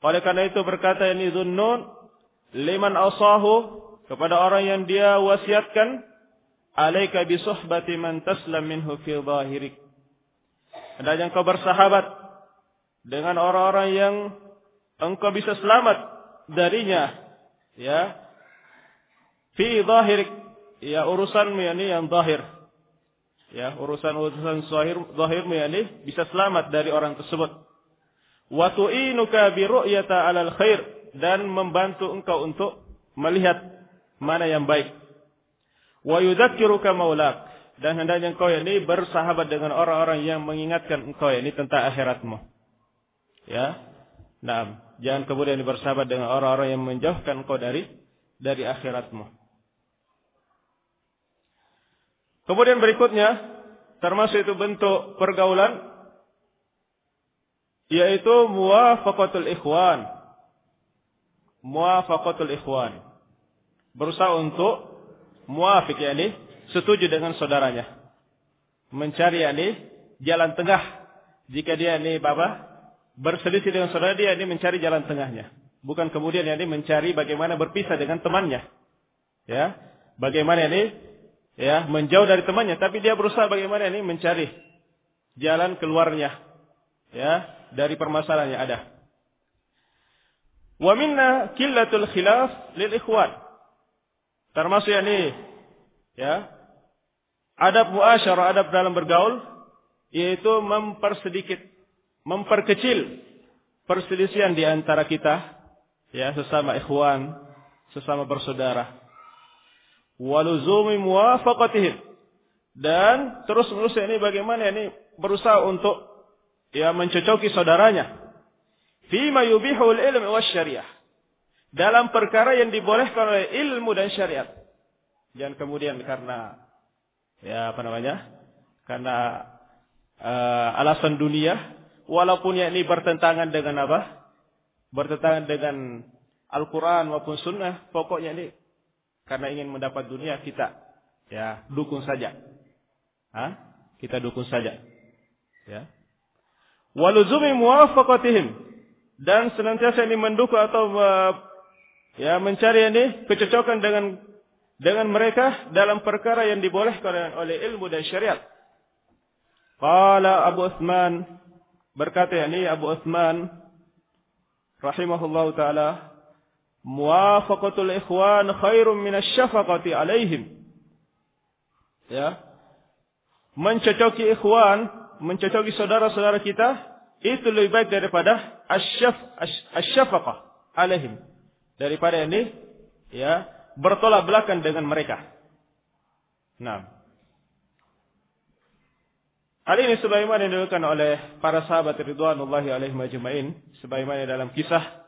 Oleh karena itu berkata ini Dhunnun liman asahu kepada orang yang dia wasiatkan alaika bi suhbati man taslam minhu fi zahirik. Hendaknya engkau bersahabat dengan orang-orang yang engkau bisa selamat darinya ya fi zahirik ya urusanmu yani yang zahir ya urusan-urusan zahir zahir yakni bisa selamat dari orang tersebut. Wa tu'inuka bi ru'yata 'alal khair dan membantu engkau untuk melihat mana yang baik. Wa yudzakiruka maulak dan hendaknya engkau ini bersahabat dengan orang-orang yang mengingatkan engkau ini tentang akhiratmu. Ya nah jangan kemudian bersahabat dengan orang-orang yang menjauhkan engkau dari dari akhiratmu Kemudian berikutnya, termasuk itu bentuk pergaulan, yaitu muwafaqatul ikhwan. Muwafaqatul ikhwan. Berusaha untuk muafiq yakni setuju dengan saudaranya. Mencari yakni jalan tengah. Jika dia ini Bapak berselisih dengan saudara dia ini mencari jalan tengahnya. Bukan kemudian yakni mencari bagaimana berpisah dengan temannya. Ya. Bagaimana ini ya menjauh dari temannya tapi dia berusaha bagaimana ini mencari jalan keluarnya. Ya dari permasalahan yang ada. Wa minna killatul khilaf lil ikhwan. Termasuk ini ya. Adab muasyarah adab dalam bergaul yaitu mempersedikit memperkecil perselisihan di antara kita ya sesama ikhwan sesama bersaudara waluzumi muwafaqatihim. Dan terus menerus ini bagaimana ini berusaha untuk ya mencocoki saudaranya. Fima yubihul ilmi was syariah. Dalam perkara yang dibolehkan oleh ilmu dan syariat. Jangan kemudian karena ya apa namanya? Karena uh, alasan dunia, walaupun ya ini bertentangan dengan apa? Bertentangan dengan Al-Quran maupun Sunnah, pokoknya ini karena ingin mendapat dunia kita ya dukung saja. Hah? Kita dukung saja. Ya. Waluzumi muwafaqatihim dan senantiasa ini mendukung atau uh, ya mencari ini kecocokan dengan dengan mereka dalam perkara yang dibolehkan oleh ilmu dan syariat. Qala Abu Utsman berkata ini Abu Utsman rahimahullahu taala muwafaqatul ikhwan khairum minasyafaqati alaihim. Ya. Mencocoki ikhwan, mencocoki saudara-saudara kita itu lebih baik daripada asyaf asyafaqah alaihim. Daripada ini ya bertolak belakang dengan mereka. Nah. Hal ini sebagaimana dilakukan oleh para sahabat ridwanullahi alaihim ajma'in sebagaimana dalam kisah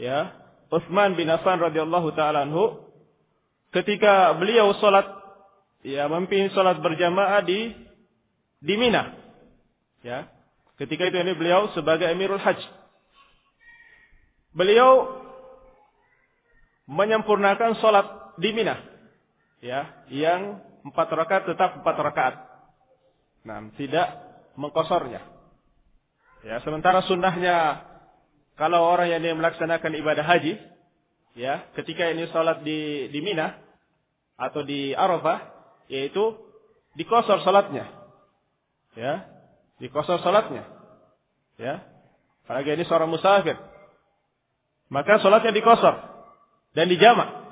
ya Utsman bin Affan radhiyallahu taala anhu ketika beliau salat ya memimpin salat berjamaah di di Mina. Ya. Ketika itu ini beliau sebagai Amirul Hajj. Beliau menyempurnakan salat di Mina. Ya, yang empat rakaat tetap empat rakaat. Nah, tidak mengkosornya. Ya, sementara sunnahnya kalau orang yang melaksanakan ibadah haji, ya, ketika ini sholat di di Mina atau di Arafah, yaitu dikosor sholatnya, ya, dikosor sholatnya, ya. Apalagi ini seorang musafir, maka sholatnya dikosor dan dijamak.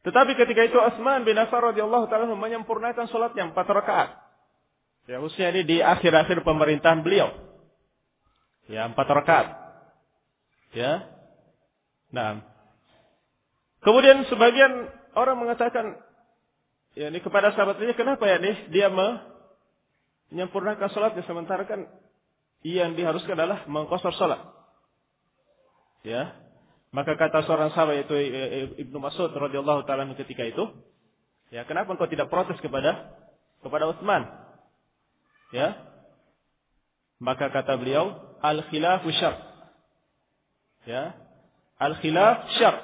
Tetapi ketika itu Asman bin Affan radhiyallahu taala menyempurnakan sholatnya empat rakaat. Ya, usia ini di akhir-akhir pemerintahan beliau. Ya, empat rakaat. Ya. Nah. Kemudian sebagian orang mengatakan ya ini kepada sahabat ini kenapa ya nih dia menyempurnakan salatnya sementara kan yang diharuskan adalah mengkosor salat. Ya. Maka kata seorang sahabat itu Ibnu Mas'ud radhiyallahu taala ketika itu, ya kenapa engkau tidak protes kepada kepada Utsman? Ya. Maka kata beliau, al khilafu syar. Ya. Al-khilaf syar.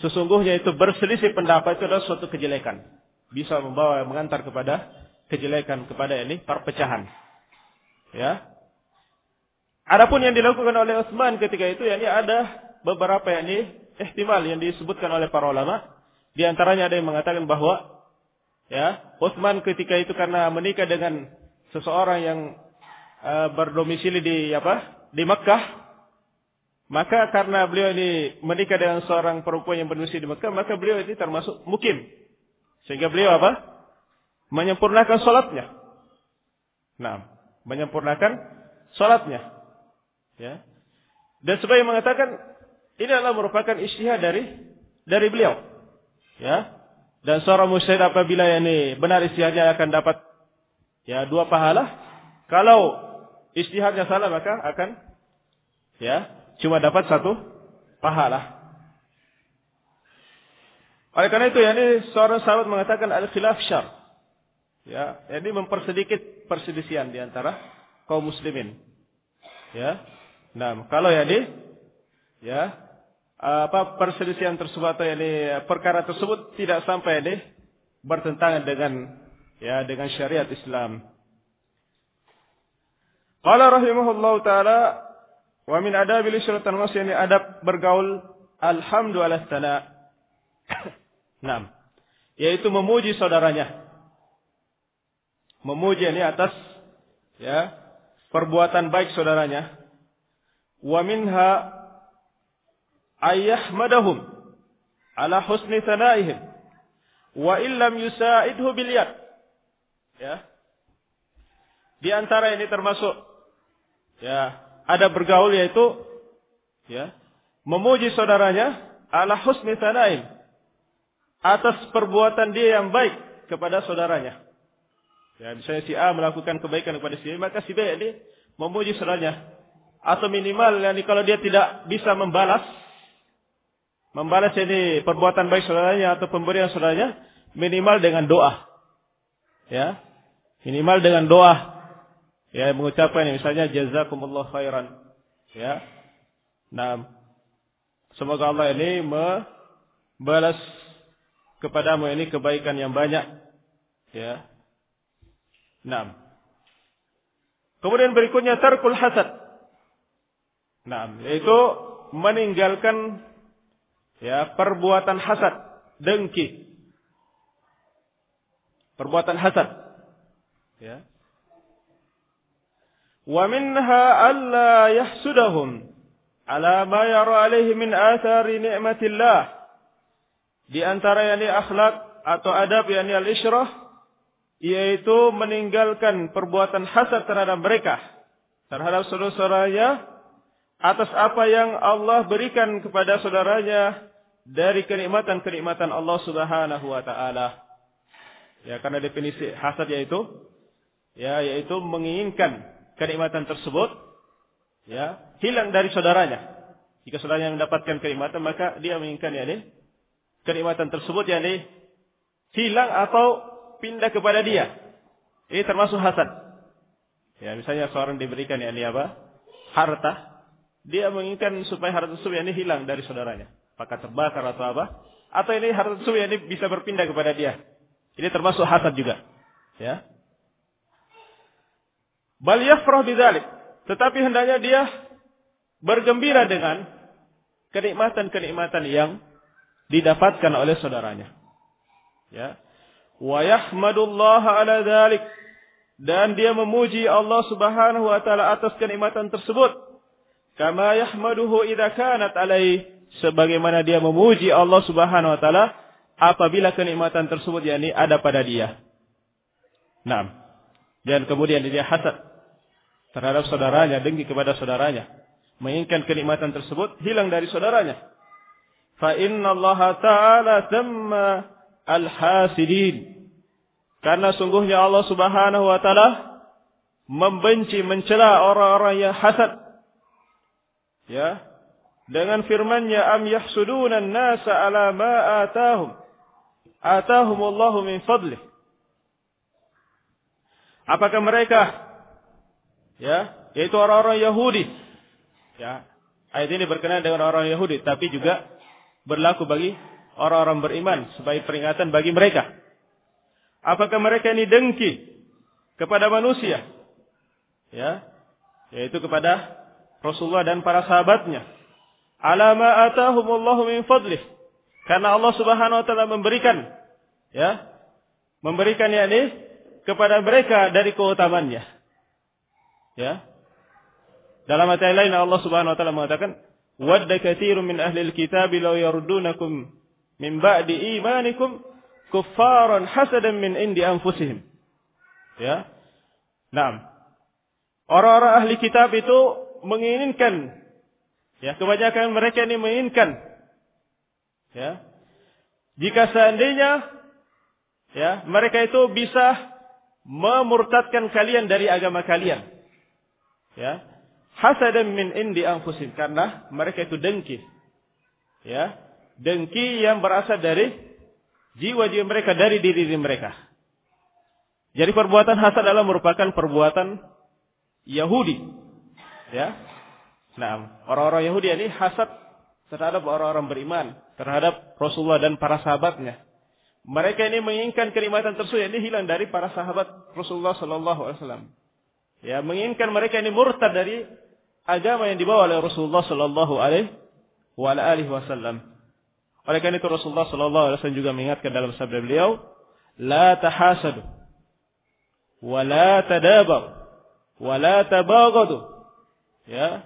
Sesungguhnya itu berselisih pendapat itu adalah suatu kejelekan. Bisa membawa mengantar kepada kejelekan kepada ini perpecahan. Ya. Adapun yang dilakukan oleh Utsman ketika itu yakni ada beberapa yakni ihtimal yang disebutkan oleh para ulama. Di antaranya ada yang mengatakan bahwa ya, Utsman ketika itu karena menikah dengan seseorang yang uh, berdomisili di apa? di Mekah maka karena beliau ini menikah dengan seorang perempuan yang bernusi di Mekah, maka beliau ini termasuk mukim. Sehingga beliau apa? Menyempurnakan sholatnya. Nah, menyempurnakan sholatnya. Ya. Dan sebagai mengatakan, ini adalah merupakan istihad dari dari beliau. Ya. Dan seorang musyahid apabila ini benar istihadnya akan dapat ya dua pahala. Kalau istihadnya salah maka akan ya cuma dapat satu pahala. Oleh karena itu, ya, ini seorang sahabat mengatakan al-khilaf syar. Ya, ini mempersedikit perselisihan di antara kaum muslimin. Ya. Nah, kalau ya ini ya apa perselisihan tersebut atau ini perkara tersebut tidak sampai ini bertentangan dengan ya dengan syariat Islam. Qala rahimahullahu taala Wa min adabil isyratul nas yani adab bergaul alhamdulillah sana. [COUGHS] Naam. Yaitu memuji saudaranya. Memuji ini atas ya perbuatan baik saudaranya. Wa minha ayyahmadahum ala husni thanaihim wa illam yusaidhu bil yad. Ya. Di antara ini termasuk ya ada bergaul yaitu ya memuji saudaranya ala husni sanaim atas perbuatan dia yang baik kepada saudaranya. Ya, misalnya si A melakukan kebaikan kepada si B, maka si B ini memuji saudaranya. Atau minimal yani kalau dia tidak bisa membalas membalas ini perbuatan baik saudaranya atau pemberian saudaranya minimal dengan doa. Ya. Minimal dengan doa. Ya, mengucapkan misalnya jazakumullah khairan. Ya. Nah, semoga Allah ini membalas kepadamu ini kebaikan yang banyak. Ya. Nah. Kemudian berikutnya tarkul hasad. Nah, yaitu meninggalkan ya perbuatan hasad, dengki. Perbuatan hasad. Ya. Wa minha alla yahsudahum ala ma yara alaihi min athari ni'matillah. Di antara yang akhlak atau adab yang al-isyrah yaitu meninggalkan perbuatan hasad terhadap mereka terhadap saudara-saudaranya atas apa yang Allah berikan kepada saudaranya dari kenikmatan-kenikmatan Allah Subhanahu wa taala. Ya, karena definisi hasad yaitu ya yaitu menginginkan kenikmatan tersebut ya hilang dari saudaranya. Jika saudaranya mendapatkan kenikmatan maka dia menginginkan ya ini kenikmatan tersebut ya ini hilang atau pindah kepada dia. Ini termasuk hasad. Ya, misalnya seorang diberikan ya ini apa? Harta, dia menginginkan supaya harta tersebut ini hilang dari saudaranya. Apakah terbakar atau apa? Atau ini harta tersebut ini bisa berpindah kepada dia. Ini termasuk hasad juga. Ya. Bal yafrah bidzalik. Tetapi hendaknya dia bergembira dengan kenikmatan-kenikmatan yang didapatkan oleh saudaranya. Ya. Wa yahmadullah ala dzalik dan dia memuji Allah Subhanahu wa taala atas kenikmatan tersebut Kama yahmaduhu idza kanat alaih sebagaimana dia memuji Allah Subhanahu wa taala apabila kenikmatan tersebut yakni ada pada dia. Naam. Dan kemudian dia hasad terhadap saudaranya, dengki kepada saudaranya, menginginkan kenikmatan tersebut hilang dari saudaranya. Fa inna Allah taala tamma al-hasidin. Karena sungguhnya Allah Subhanahu wa taala membenci mencela orang-orang yang hasad. Ya. Dengan firman-Nya am yahsuduna an-nasa ala ma atahum? Atahumullahu min fadlih. Apakah mereka ya yaitu orang-orang Yahudi ya ayat ini berkenaan dengan orang orang Yahudi tapi juga berlaku bagi orang-orang beriman sebagai peringatan bagi mereka apakah mereka ini dengki kepada manusia ya yaitu kepada Rasulullah dan para sahabatnya. Alama atahumullahu min fadlih. Karena Allah Subhanahu wa taala memberikan ya, memberikan yakni kepada mereka dari keutamannya. Ya. Dalam ayat lain Allah Subhanahu wa taala mengatakan, "Wadda katsirun min ahli al-kitab law yardunakum min ba'di imanikum kuffaran hasadan min indi anfusihim." Ya. Naam. Orang-orang ahli kitab itu menginginkan ya kebanyakan mereka ini menginginkan ya jika seandainya ya mereka itu bisa memurtadkan kalian dari agama kalian ya hasadan min indi anfusin karena mereka itu dengki ya dengki yang berasal dari jiwa-jiwa mereka dari diri, diri mereka jadi perbuatan hasad adalah merupakan perbuatan Yahudi Ya. Nah, orang-orang Yahudi ini hasad terhadap orang-orang beriman, terhadap Rasulullah dan para sahabatnya. Mereka ini menginginkan kenikmatan tersebut ini hilang dari para sahabat Rasulullah Sallallahu Alaihi Wasallam. Ya, menginginkan mereka ini murtad dari agama yang dibawa oleh Rasulullah sallallahu alaihi wasallam. Oleh karena itu Rasulullah sallallahu alaihi wasallam juga mengingatkan dalam sabda beliau, "La tahasadu wa la tadabaru wa la tabaghadu." Ya.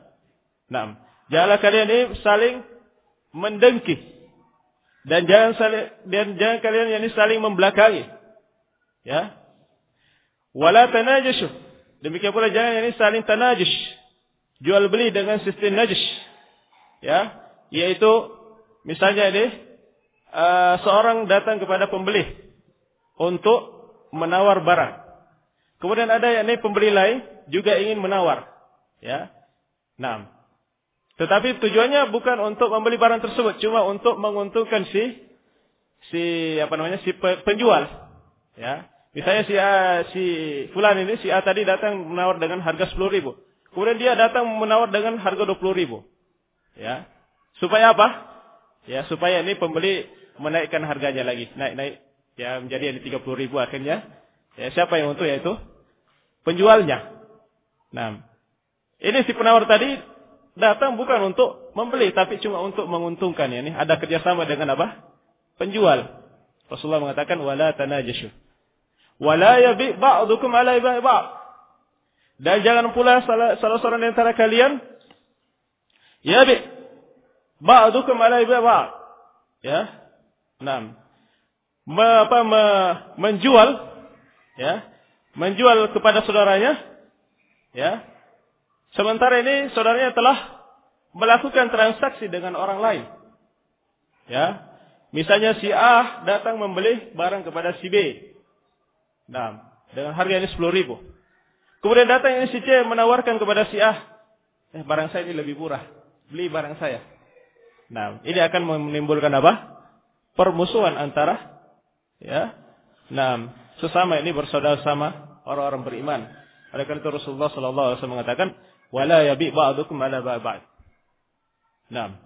Naam. Janganlah kalian ini saling mendengki dan jangan saling dan jangan kalian ini saling membelakangi. Ya. Wa la tanajashu Demikian pula jangan ini saling tanajus. Jual beli dengan sistem najis. Ya, yaitu misalnya ini uh, seorang datang kepada pembeli untuk menawar barang. Kemudian ada yang ini pembeli lain juga ingin menawar. Ya. Nah, tetapi tujuannya bukan untuk membeli barang tersebut, cuma untuk menguntungkan si si apa namanya si penjual. Ya, Misalnya si A, si Fulan ini, si A tadi datang menawar dengan harga 10 ribu. Kemudian dia datang menawar dengan harga 20 ribu. Ya. Supaya apa? Ya, supaya ini pembeli menaikkan harganya lagi. Naik-naik. Ya, menjadi ini 30 ribu akhirnya. Ya, siapa yang untung yaitu penjualnya. Nah, ini si penawar tadi datang bukan untuk membeli, tapi cuma untuk menguntungkan. Ya, ini ada kerjasama dengan apa? Penjual. Rasulullah mengatakan, wala tanajashu. Wala yabi ba'dukum ala ibai ba'd. Dan jangan pula salah, salah seorang di antara kalian yabi ba'dukum ala ibai ba'd. Ya. Enam. Me, apa, me, menjual ya, menjual kepada saudaranya ya. Sementara ini saudaranya telah melakukan transaksi dengan orang lain. Ya. Misalnya si A datang membeli barang kepada si B. Nah, dengan harga ini 10 ribu. Kemudian datang ini si C menawarkan kepada si A, eh barang saya ini lebih murah, beli barang saya. Nah, ini akan menimbulkan apa? Permusuhan antara ya, nah sesama ini bersaudara sama orang-orang beriman. Oleh karena itu Rasulullah Sallallahu Alaihi Wasallam mengatakan, wala yabi ba'dukum ala ba'd. Nah.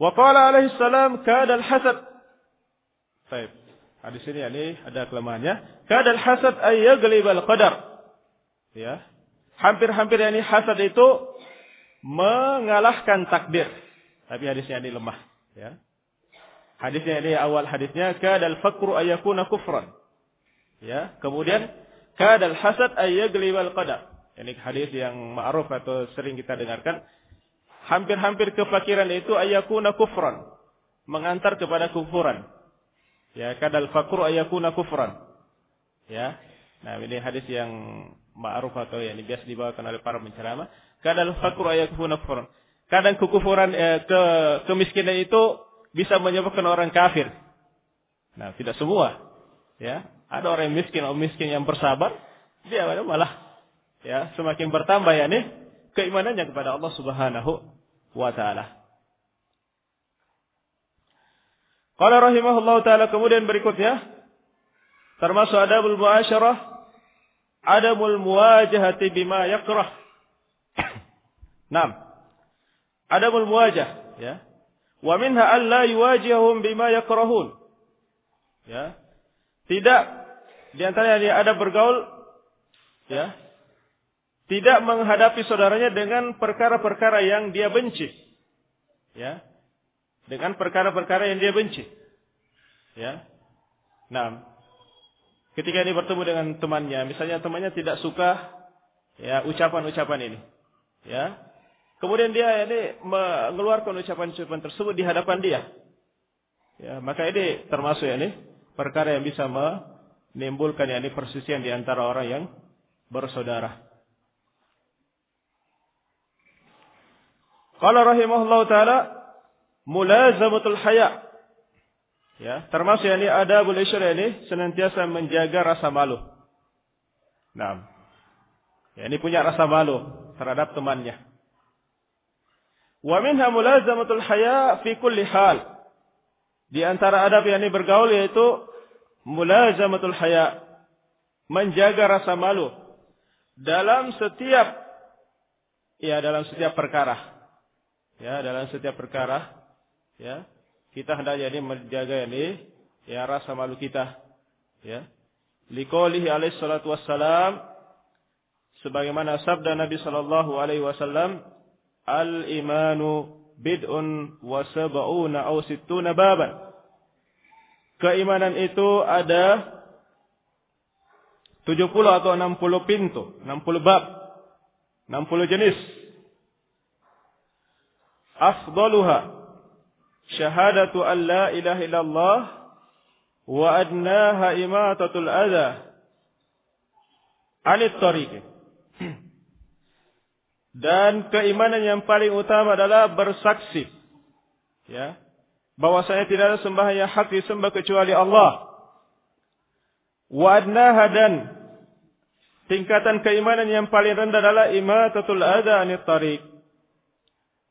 Wa qala alaihi salam kada al-hasad Baik. Hadis ini ini ada kelemahannya. Kadal hasad ayyaglibal qadar. Ya. Hampir-hampir ini hasad itu mengalahkan takdir. Tapi hadisnya ini lemah, ya. Hadisnya ini awal hadisnya kadal fakru ayakuna kufran. Ya, kemudian kadal hasad ayyaglibal qadar. Ini hadis yang ma'ruf atau sering kita dengarkan. Hampir-hampir kefakiran itu ayakuna kufran. Mengantar kepada kufuran. Ya, kadal fakru ayakuna kufran. Ya. Nah, ini hadis yang ma'ruf atau yang biasa dibawakan oleh para penceramah. Kadal fakru ayakuna kufran. Kadang kekufuran eh, ke kemiskinan itu bisa menyebabkan orang kafir. Nah, tidak semua. Ya, ada orang yang miskin, orang miskin yang bersabar, dia malah ya semakin bertambah ya nih keimanannya kepada Allah Subhanahu wa taala. Qala rahimahullah taala kemudian berikutnya termasuk adabul muasyarah adamul muwajahati bima yakrah. [COUGHS] Naam. Adabul muwajah ya. Wa minha alla yuwajihum bima yakrahun. Ya. Tidak di antaranya ada bergaul ya. Tidak menghadapi saudaranya dengan perkara-perkara yang dia benci. Ya dengan perkara-perkara yang dia benci. Ya. Nah, ketika ini bertemu dengan temannya, misalnya temannya tidak suka ya ucapan-ucapan ini. Ya. Kemudian dia ini mengeluarkan ucapan-ucapan tersebut di hadapan dia. Ya, maka ini termasuk ya ini perkara yang bisa menimbulkan ya ini persisian di antara orang yang bersaudara. Qala rahimahullah taala mulazamatul haya. Ya, termasuk ini ada boleh ini senantiasa menjaga rasa malu. Nah, ya, ini punya rasa malu terhadap temannya. Wa minha mulazamatul haya fi kulli hal. Di antara adab yang ini bergaul yaitu mulazamatul haya, menjaga rasa malu dalam setiap ya dalam setiap perkara. Ya, dalam setiap perkara ya. Kita hendaknya ini menjaga ini ya rasa malu kita ya. Liqaulihi alaihi salatu wassalam sebagaimana sabda Nabi sallallahu alaihi wasallam al imanu bid'un wa sab'una aw sittuna baban. Keimanan itu ada 70 atau 60 pintu 60 bab 60 jenis. Afdaluha syahadatu an la ilaha illallah wa adnaha imatatul adha anit tariq. Dan keimanan yang paling utama adalah bersaksi ya bahwasanya tidak ada sembahan yang hak disembah kecuali Allah. Wa adnaha dan tingkatan keimanan yang paling rendah adalah imatatul adha anit tariq.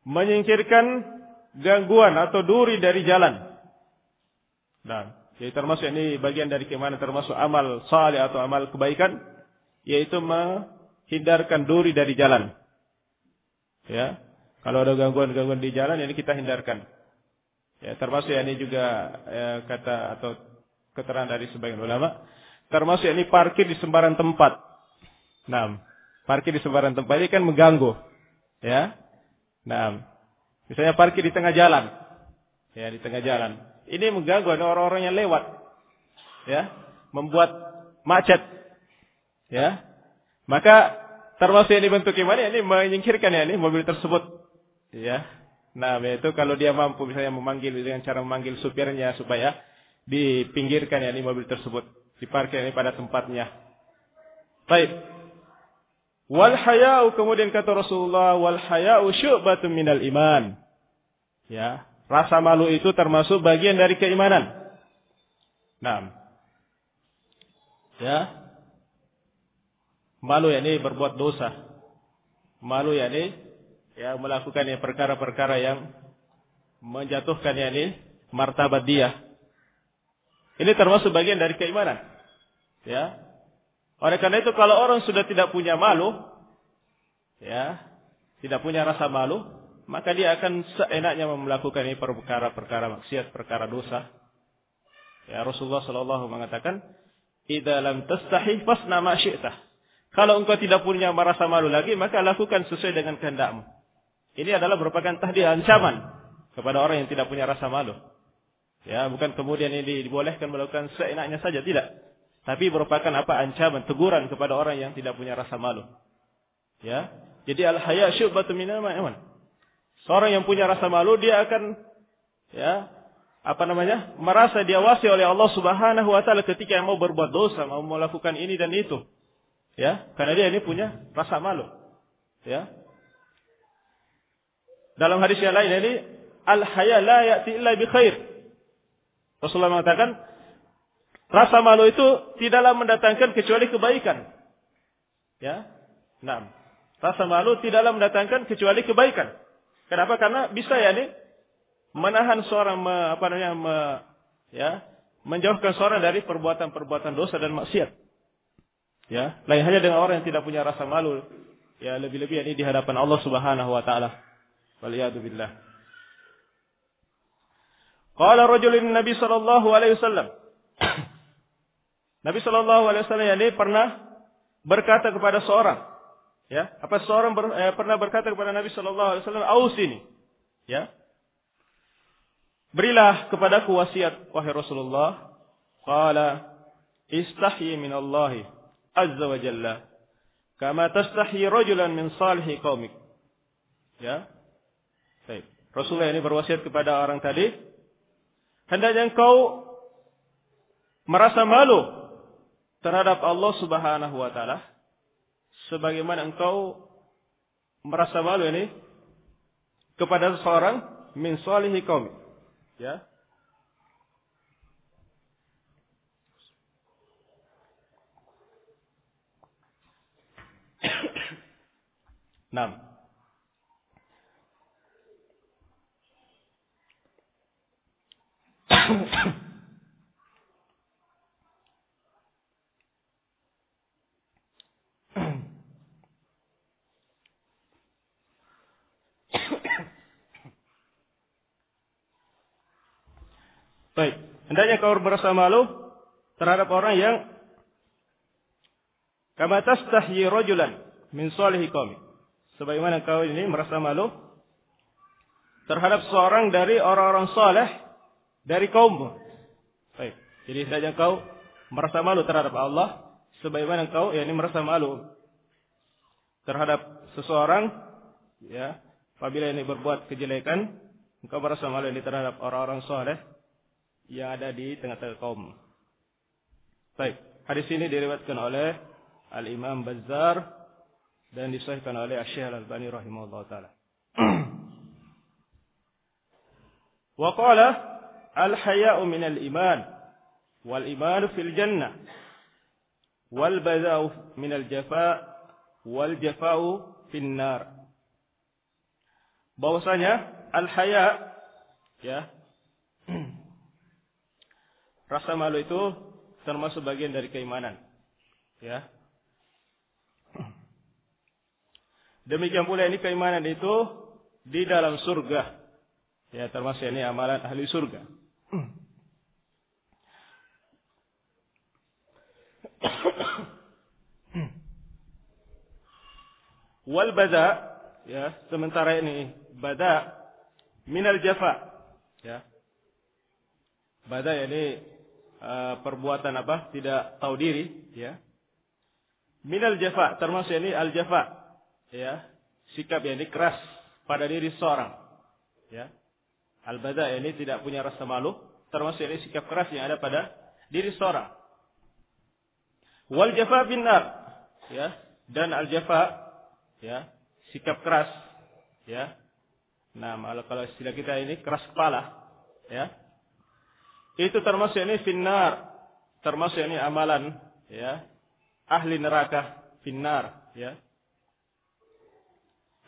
Menyingkirkan gangguan atau duri dari jalan. Nah, Jadi termasuk ini bagian dari keimanan termasuk amal saleh atau amal kebaikan yaitu menghindarkan duri dari jalan. Ya. Kalau ada gangguan-gangguan di jalan ini kita hindarkan. Ya, termasuk ini juga ya, kata atau keterangan dari sebagian ulama, termasuk ini parkir di sembarang tempat. Nah, parkir di sembarang tempat ini kan mengganggu. Ya. Nah, misalnya parkir di tengah jalan. Ya, di tengah jalan. Ini mengganggu orang-orang yang lewat. Ya, membuat macet. Ya. Maka termasuk ini bentuk gimana ini menyingkirkan ya ini mobil tersebut. Ya. Nah, itu kalau dia mampu misalnya memanggil dengan cara memanggil supirnya supaya dipinggirkan ya ini mobil tersebut, diparkir ini pada tempatnya. Baik. Wal haya'u kemudian kata Rasulullah wal haya'u syu'batun minal iman. Ya, Rasa malu itu termasuk bagian dari keimanan. Nah. Ya. Malu ya ini berbuat dosa. Malu ya ini ya melakukan ya perkara-perkara yang menjatuhkan ya ini martabat dia. Ini termasuk bagian dari keimanan. Ya. Oleh karena itu kalau orang sudah tidak punya malu, ya, tidak punya rasa malu, maka dia akan seenaknya melakukan ini perkara-perkara maksiat, perkara dosa. Ya Rasulullah Shallallahu mengatakan, "Idza lam tastahi fasna ma syi'tah." Kalau engkau tidak punya merasa malu lagi, maka lakukan sesuai dengan kehendakmu. Ini adalah merupakan tahdid ancaman kepada orang yang tidak punya rasa malu. Ya, bukan kemudian ini dibolehkan melakukan seenaknya saja, tidak. Tapi merupakan apa? Ancaman, teguran kepada orang yang tidak punya rasa malu. Ya. Jadi al-haya syu'batun min iman. Seorang yang punya rasa malu dia akan ya apa namanya? merasa diawasi oleh Allah Subhanahu wa taala ketika yang mau berbuat dosa, mau melakukan ini dan itu. Ya, karena dia ini punya rasa malu. Ya. Dalam hadis yang lain ini al haya la ya'ti illa bi khair. Rasulullah mengatakan rasa malu itu tidaklah mendatangkan kecuali kebaikan. Ya. Nah, rasa malu tidaklah mendatangkan kecuali kebaikan. Kenapa? Karena bisa ya nih menahan seorang me, apa namanya me, ya menjauhkan seorang dari perbuatan-perbuatan dosa dan maksiat. Ya, lain hanya dengan orang yang tidak punya rasa malu. Ya, lebih-lebih ini di hadapan Allah Subhanahu wa taala. Waliyadu billah. Qala rajulun Nabi sallallahu alaihi wasallam. Nabi wasallam ini pernah berkata kepada seorang Ya, apa seorang ber, eh, pernah berkata kepada Nabi Alaihi Wasallam, "Ausini." Ya, berilah kepadaku wasiat wahai Rasulullah. Qala istahyi min Allah azza wa jalla kama tastahyi rajulan min salihi qaumik. Ya. Baik. Rasulullah ini berwasiat kepada orang tadi, hendaknya engkau merasa malu terhadap Allah Subhanahu wa taala sebagaimana engkau merasa malu ini kepada seorang min salihi. Ya. [COUGHS] Enam. [COUGHS] Baik, hendaknya kau merasa malu terhadap orang yang kama tastahyi rajulan min salihi qaumi. Sebagaimana kau ini merasa malu terhadap seorang dari orang-orang saleh dari kaummu. Baik, jadi hendaknya kau merasa malu terhadap Allah sebagaimana kau ini merasa malu terhadap seseorang ya apabila ini berbuat kejelekan engkau merasa malu ini terhadap orang-orang saleh yang ada di tengah-tengah kaum. Baik, hadis ini diriwayatkan oleh Al-Imam Bazzar dan disahihkan oleh Asy-Syaikh Al-Albani rahimahullah taala. [CLEARS THROAT] Wa qala al-haya'u min al-iman wal iman fil jannah wal bada'u min al-jafa' wal jafa'u fin nar. Bahwasanya al-haya ya rasa malu itu termasuk bagian dari keimanan. Ya. Demikian pula ini keimanan itu di dalam surga. Ya, termasuk ini amalan ahli surga. Wal bada ya, sementara ini bada minal jafa. Ya. Bada ini uh, perbuatan apa? Tidak tahu diri, ya. Minal jafa termasuk ini al jafa. Ya. Sikap yang ini keras pada diri seorang. Ya. Al bada ini tidak punya rasa malu, termasuk ini sikap keras yang ada pada diri seorang. Wal jafa binar, ya. Dan al jafa ya, sikap keras, ya. Nah, kalau istilah kita ini keras kepala, ya. Itu termasuk ini finnar, termasuk ini amalan, ya. Ahli neraka finnar, ya.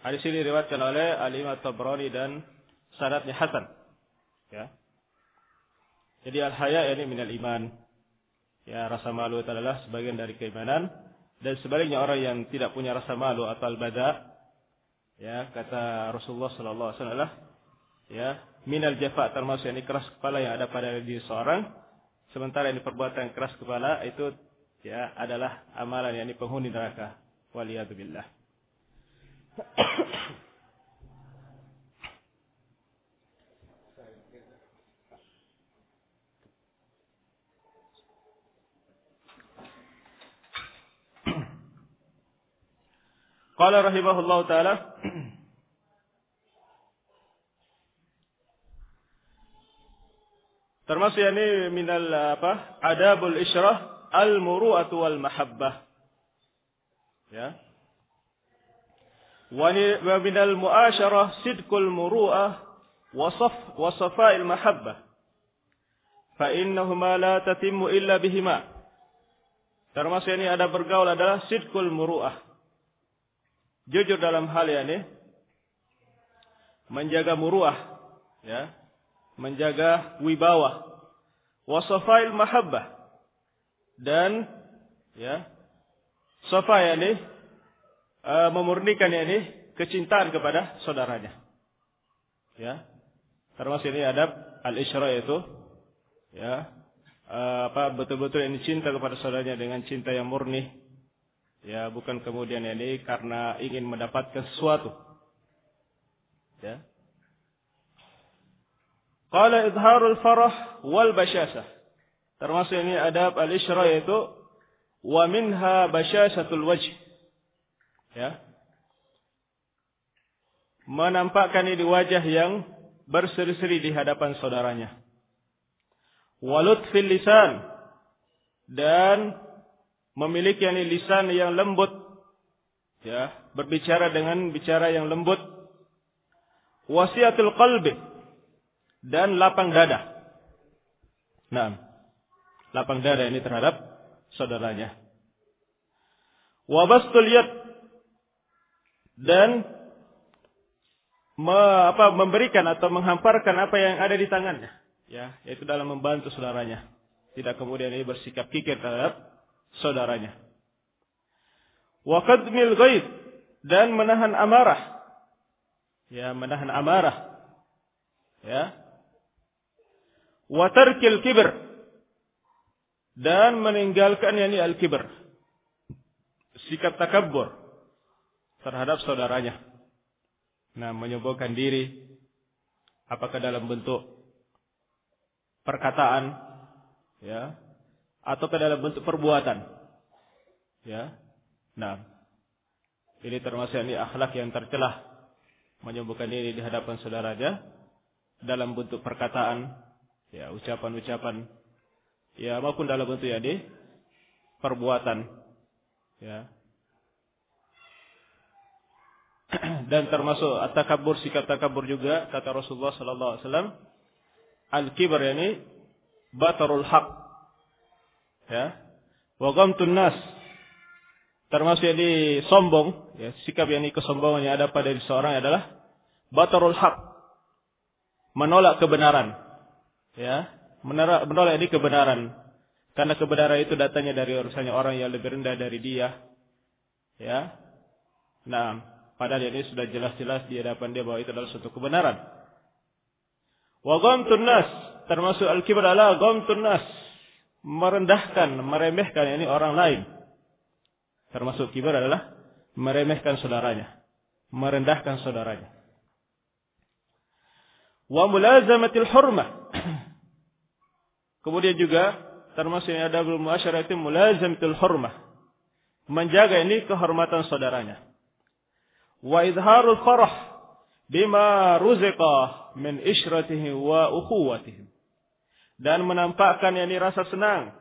Hadis ini diriwayatkan oleh Al-Imam Tabrani dan sanadnya hasan. Ya. Jadi al-haya ini minal iman. Ya, rasa malu itu adalah sebagian dari keimanan dan sebaliknya orang yang tidak punya rasa malu atau al-bada ya kata Rasulullah wasallam ya minal jafa termasuk yang keras kepala yang ada pada diri seorang. Sementara ini perbuatan keras kepala itu ya adalah amalan yang penghuni neraka. Waliyadzubillah. Qala rahimahullahu taala Termasuk ini minal apa? Adabul isyrah al-muru'atu wal mahabbah. Ya. Wa minal mu'asyarah sidqul muru'ah safa'il mahabbah. Fa innahuma la tatimmu illa bihima. Termasuk ini ada bergaul adalah sidqul muru'ah jujur dalam hal ini menjaga muruah ya menjaga wibawa wasafail mahabbah dan ya safa ini uh, memurnikan ini kecintaan kepada saudaranya ya termasuk ini adab al-isra itu ya uh, apa betul-betul ini cinta kepada saudaranya dengan cinta yang murni Ya, bukan kemudian ini karena ingin mendapatkan sesuatu. Ya. Qala izharul farah wal basyasah. Termasuk ini adab al-isra yaitu wa minha basyasatul wajh. Ya. Menampakkan ini wajah yang berseri-seri di hadapan saudaranya. Walut fil lisan dan memiliki yani lisan yang lembut ya berbicara dengan bicara yang lembut wasiatul qalbi dan lapang dada nah lapang dada ini terhadap saudaranya wabastul yad dan me, apa, memberikan atau menghamparkan apa yang ada di tangannya ya yaitu dalam membantu saudaranya tidak kemudian ini bersikap kikir terhadap saudaranya. Wa qadmil ghaib dan menahan amarah. Ya, menahan amarah. Ya. Wa tarkil kibr dan meninggalkan yani al-kibr. Sikap takabbur terhadap saudaranya. Nah, menyombongkan diri apakah dalam bentuk perkataan ya atau ke dalam bentuk perbuatan. Ya. Nah, ini termasuk ini akhlak yang tercelah menyembuhkan diri di hadapan saudaranya dalam bentuk perkataan, ya ucapan-ucapan, ya maupun dalam bentuk ya di perbuatan, ya. [CLEARS THROAT] Dan termasuk at-takabbur sikap takabur juga kata Rasulullah sallallahu alaihi wasallam al-kibr ini batarul haq. Ya. Wa ghamtun nas. Termasuk yang sombong ya sikap yang kesombongan yang ada pada seorang adalah batarul haq. Menolak kebenaran ya menolak ini kebenaran. Karena kebenaran itu datanya dari urusannya orang yang lebih rendah dari dia. Ya. Nah, padahal ini sudah jelas-jelas di hadapan dia bahwa itu adalah suatu kebenaran. Wa ghamtun nas, termasuk al-kibr adalah ghamtun nas, merendahkan, meremehkan ini orang lain. Termasuk kibr adalah meremehkan saudaranya, merendahkan saudaranya wa mulazamatil hurmah. Kemudian juga termasuk yang ada belum itu mulazamatil hurmah. Menjaga ini kehormatan saudaranya. Wa izharul farah bima ruziqa min wa ukhuwatihi. Dan menampakkan yang ini rasa senang.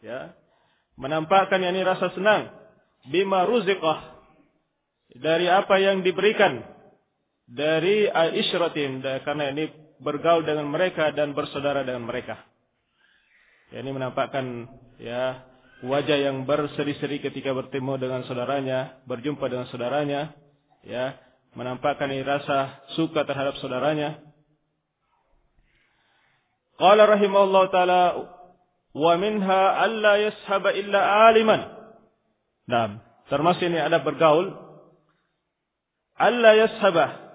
Ya. Menampakkan yang ini rasa senang. Bima ruziqah. Dari apa yang diberikan dari Aisyratin karena ini bergaul dengan mereka dan bersaudara dengan mereka. Ya, ini menampakkan ya wajah yang berseri-seri ketika bertemu dengan saudaranya, berjumpa dengan saudaranya, ya, menampakkan rasa suka terhadap saudaranya. Qala rahimahullah taala wa minha alla yashaba illa aliman. Nah, termasuk ini ada bergaul alla yashaba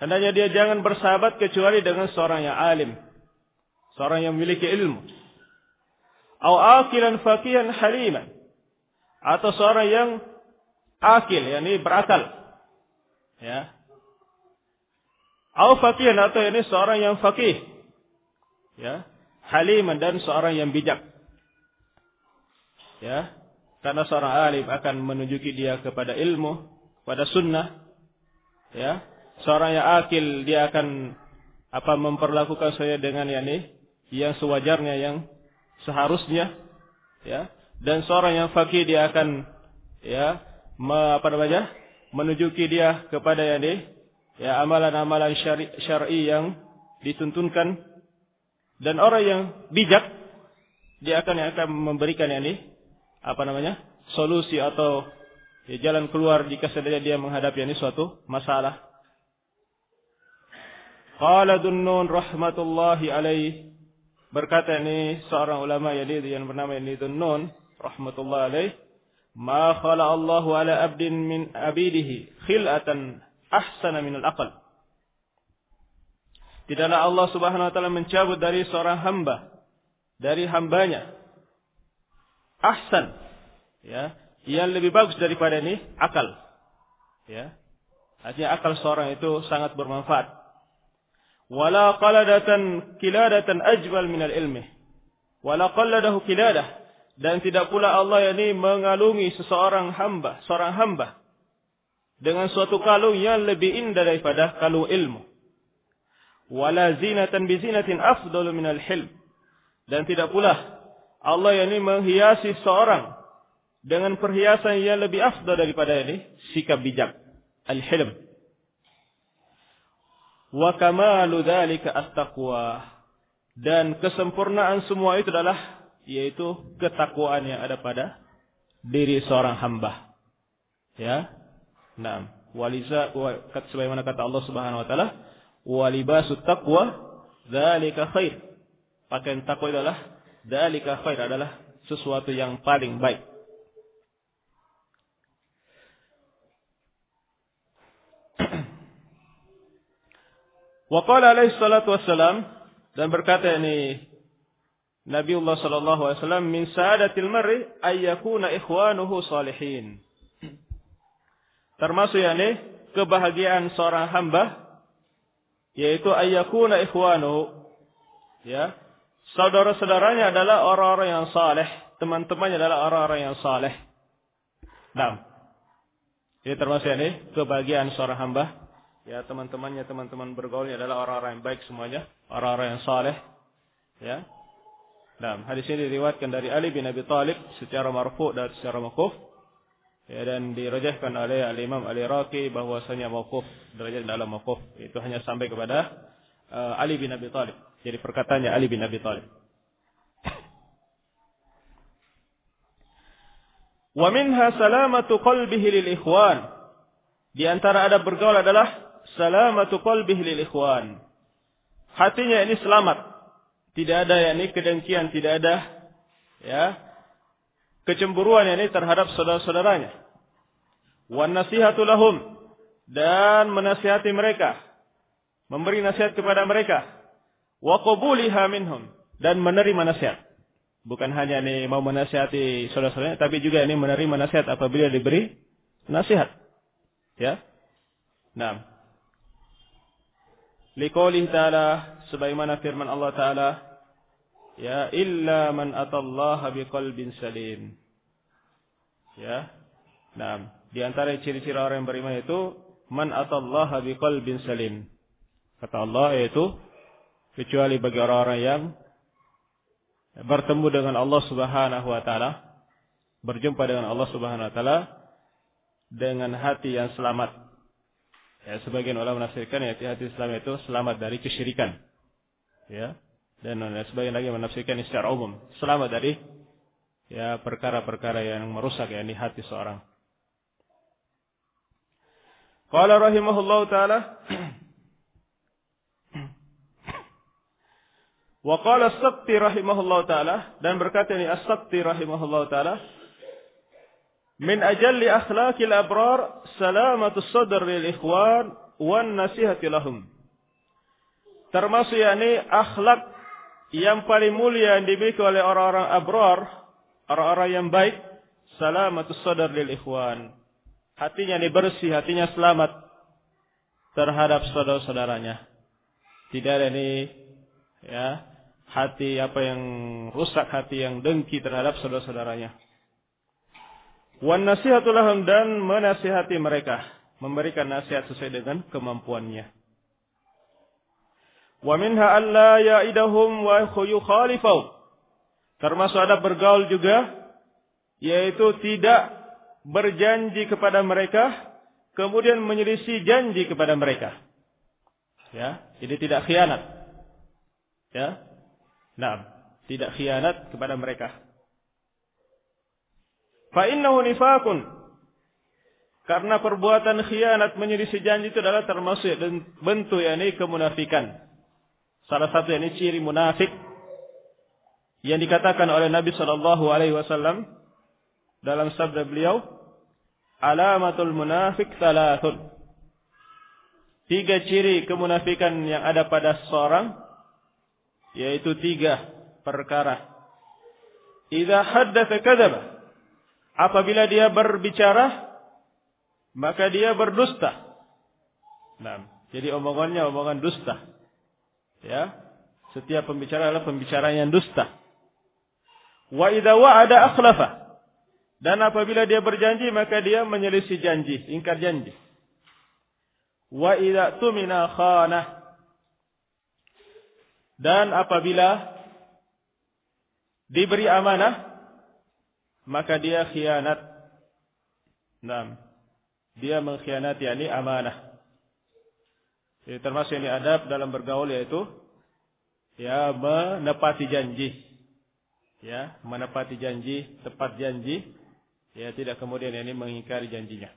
Hendaknya dia jangan bersahabat kecuali dengan seorang yang alim. Seorang yang memiliki ilmu. Atau akilan fakihan haliman. Atau seorang yang akil, yakni berakal. Ya. Atau fakihan atau ini seorang yang fakih. Ya. Haliman dan seorang yang bijak. Ya. Karena seorang alim akan menunjuki dia kepada ilmu, kepada sunnah. Ya seorang yang akil dia akan apa memperlakukan saya dengan yang ini yang sewajarnya yang seharusnya ya. Dan seorang yang fakih dia akan ya me, apa namanya menunjuki dia kepada yang ini ya amalan-amalan syari, syar'i yang dituntunkan. Dan orang yang bijak dia akan yang akan memberikan yang ini apa namanya solusi atau ya, jalan keluar jika sedang dia menghadapi ini suatu masalah. Qala Dunnun rahmatullahi alaih. Berkata ini seorang ulama Yazid yang bernama ini Dunnun rahmatullahi alaih. Ma khala Allah ala abdin min abidihi khil'atan ahsana min al-aql. Tidaklah Allah subhanahu wa ta'ala mencabut dari seorang hamba. Dari hambanya. Ahsan. Ya. Yang lebih bagus daripada ini akal. Ya. Artinya akal seorang itu sangat bermanfaat wala qaladatan kiladatan ajwal minal ilmi wala qalladahu kiladah dan tidak pula Allah ini mengalungi seseorang hamba seorang hamba. Dengan suatu kalung yang lebih indah daripada kalung ilmu. Wala zinatan bizinatin afdalu minal hilm dan tidak pula Allah ini menghiasi seorang dengan perhiasan yang lebih afdal daripada ini sikap bijak al-hilm Wa kamalu dzalika at-taqwa. Dan kesempurnaan semua itu adalah yaitu ketakwaan yang ada pada diri seorang hamba. Ya. Nah, waliza wa, sebagaimana kata Allah Subhanahu wa taala, walibasut taqwa dzalika khair. Pakaian takwa adalah dzalika khair adalah sesuatu yang paling baik. Wa qala alaihi salatu wassalam dan berkata ini Nabiullah sallallahu alaihi wasallam min sa'adatil mar'i ay yakuna ikhwanuhu salihin. Termasuk yakni kebahagiaan seorang hamba yaitu ayyakuna ikhwanuhu ya. Saudara-saudaranya adalah orang-orang yang saleh teman-temannya adalah orang-orang yang saleh. Nah ini termasuk ini kebahagiaan seorang hamba ya teman-temannya teman-teman bergaulnya adalah orang-orang yang baik semuanya, orang-orang yang saleh. Ya. Nah, hadis ini diriwayatkan dari Ali bin Abi Thalib secara marfu dan secara mauquf. Ya, dan dirajahkan oleh Al-Imam Al-Iraqi bahwasanya mauquf derajat dalam mauquf itu hanya sampai kepada uh, Ali bin Abi Thalib. Jadi perkataannya Ali bin Abi Thalib. Wa minha salamatu qalbihi lil ikhwan. Di antara ada bergaul adalah salamatu qalbihi lil ikhwan. Hatinya ini selamat. tidak ada yakni kedengkian, tidak ada ya kecemburuan yakni terhadap saudara-saudaranya. Wan nasihatu lahum dan menasihati mereka, memberi nasihat kepada mereka. Wa qabuliha minhum dan menerima nasihat. Bukan hanya ini mau menasihati saudara-saudaranya, tapi juga ini menerima nasihat apabila diberi nasihat. Ya. Nah. Liqaulih ta'ala sebagaimana firman Allah taala ya illa man atallaha biqalbin salim. Ya. Nah, di antara ciri-ciri orang yang beriman itu man atallaha biqalbin salim. Kata Allah yaitu kecuali bagi orang-orang yang bertemu dengan Allah Subhanahu wa taala, berjumpa dengan Allah Subhanahu wa taala dengan hati yang selamat. Ya, sebagian ulama menafsirkan ya hati Islam itu selamat dari kesyirikan. Ya. Dan sebagian lagi menafsirkan secara umum, selamat dari ya perkara-perkara yang merusak ya ini hati seorang. Qala rahimahullahu taala [CLEARS THROAT] Wa qala As-Sabti rahimahullahu taala dan berkata ini As-Sabti rahimahullahu taala min ajalli akhlaqil abrar salamatus sadr lil ikhwan wan nasihati lahum. Termasuk yakni akhlak yang paling mulia yang dimiliki oleh orang-orang abrar, orang-orang yang baik, salamatus sadr lil ikhwan. Hatinya ini bersih, hatinya selamat terhadap saudara-saudaranya. Tidak ada ini ya hati apa yang rusak hati yang dengki terhadap saudara-saudaranya. Wan nasihatul lahum dan menasihati mereka, memberikan nasihat sesuai dengan kemampuannya. Wa minha alla ya'idahum wa yukhalifau. Termasuk ada bergaul juga yaitu tidak berjanji kepada mereka kemudian menyelisih janji kepada mereka. Ya, jadi tidak khianat. Ya. Nah, tidak khianat kepada mereka. Fa innahu nifakun. Karena perbuatan khianat menyelisih janji itu adalah termasuk bentuk yakni kemunafikan. Salah satu yakni ciri munafik yang dikatakan oleh Nabi sallallahu alaihi wasallam dalam sabda beliau, alamatul munafik thalathun. Tiga ciri kemunafikan yang ada pada seorang yaitu tiga perkara. Idza haddatsa kadzaba apabila dia berbicara maka dia berdusta. Nah, jadi omongannya omongan dusta. Ya. Setiap pembicara adalah pembicara yang dusta. Wa idza wa'ada akhlafa. Dan apabila dia berjanji maka dia menyelisih janji, ingkar janji. Wa idza tumina khana. Dan apabila diberi amanah maka dia khianat. Nah, dia mengkhianati yakni amanah. Jadi termasuk ini adab dalam bergaul yaitu ya menepati janji. Ya, menepati janji, tepat janji, ya tidak kemudian ini mengingkari janjinya.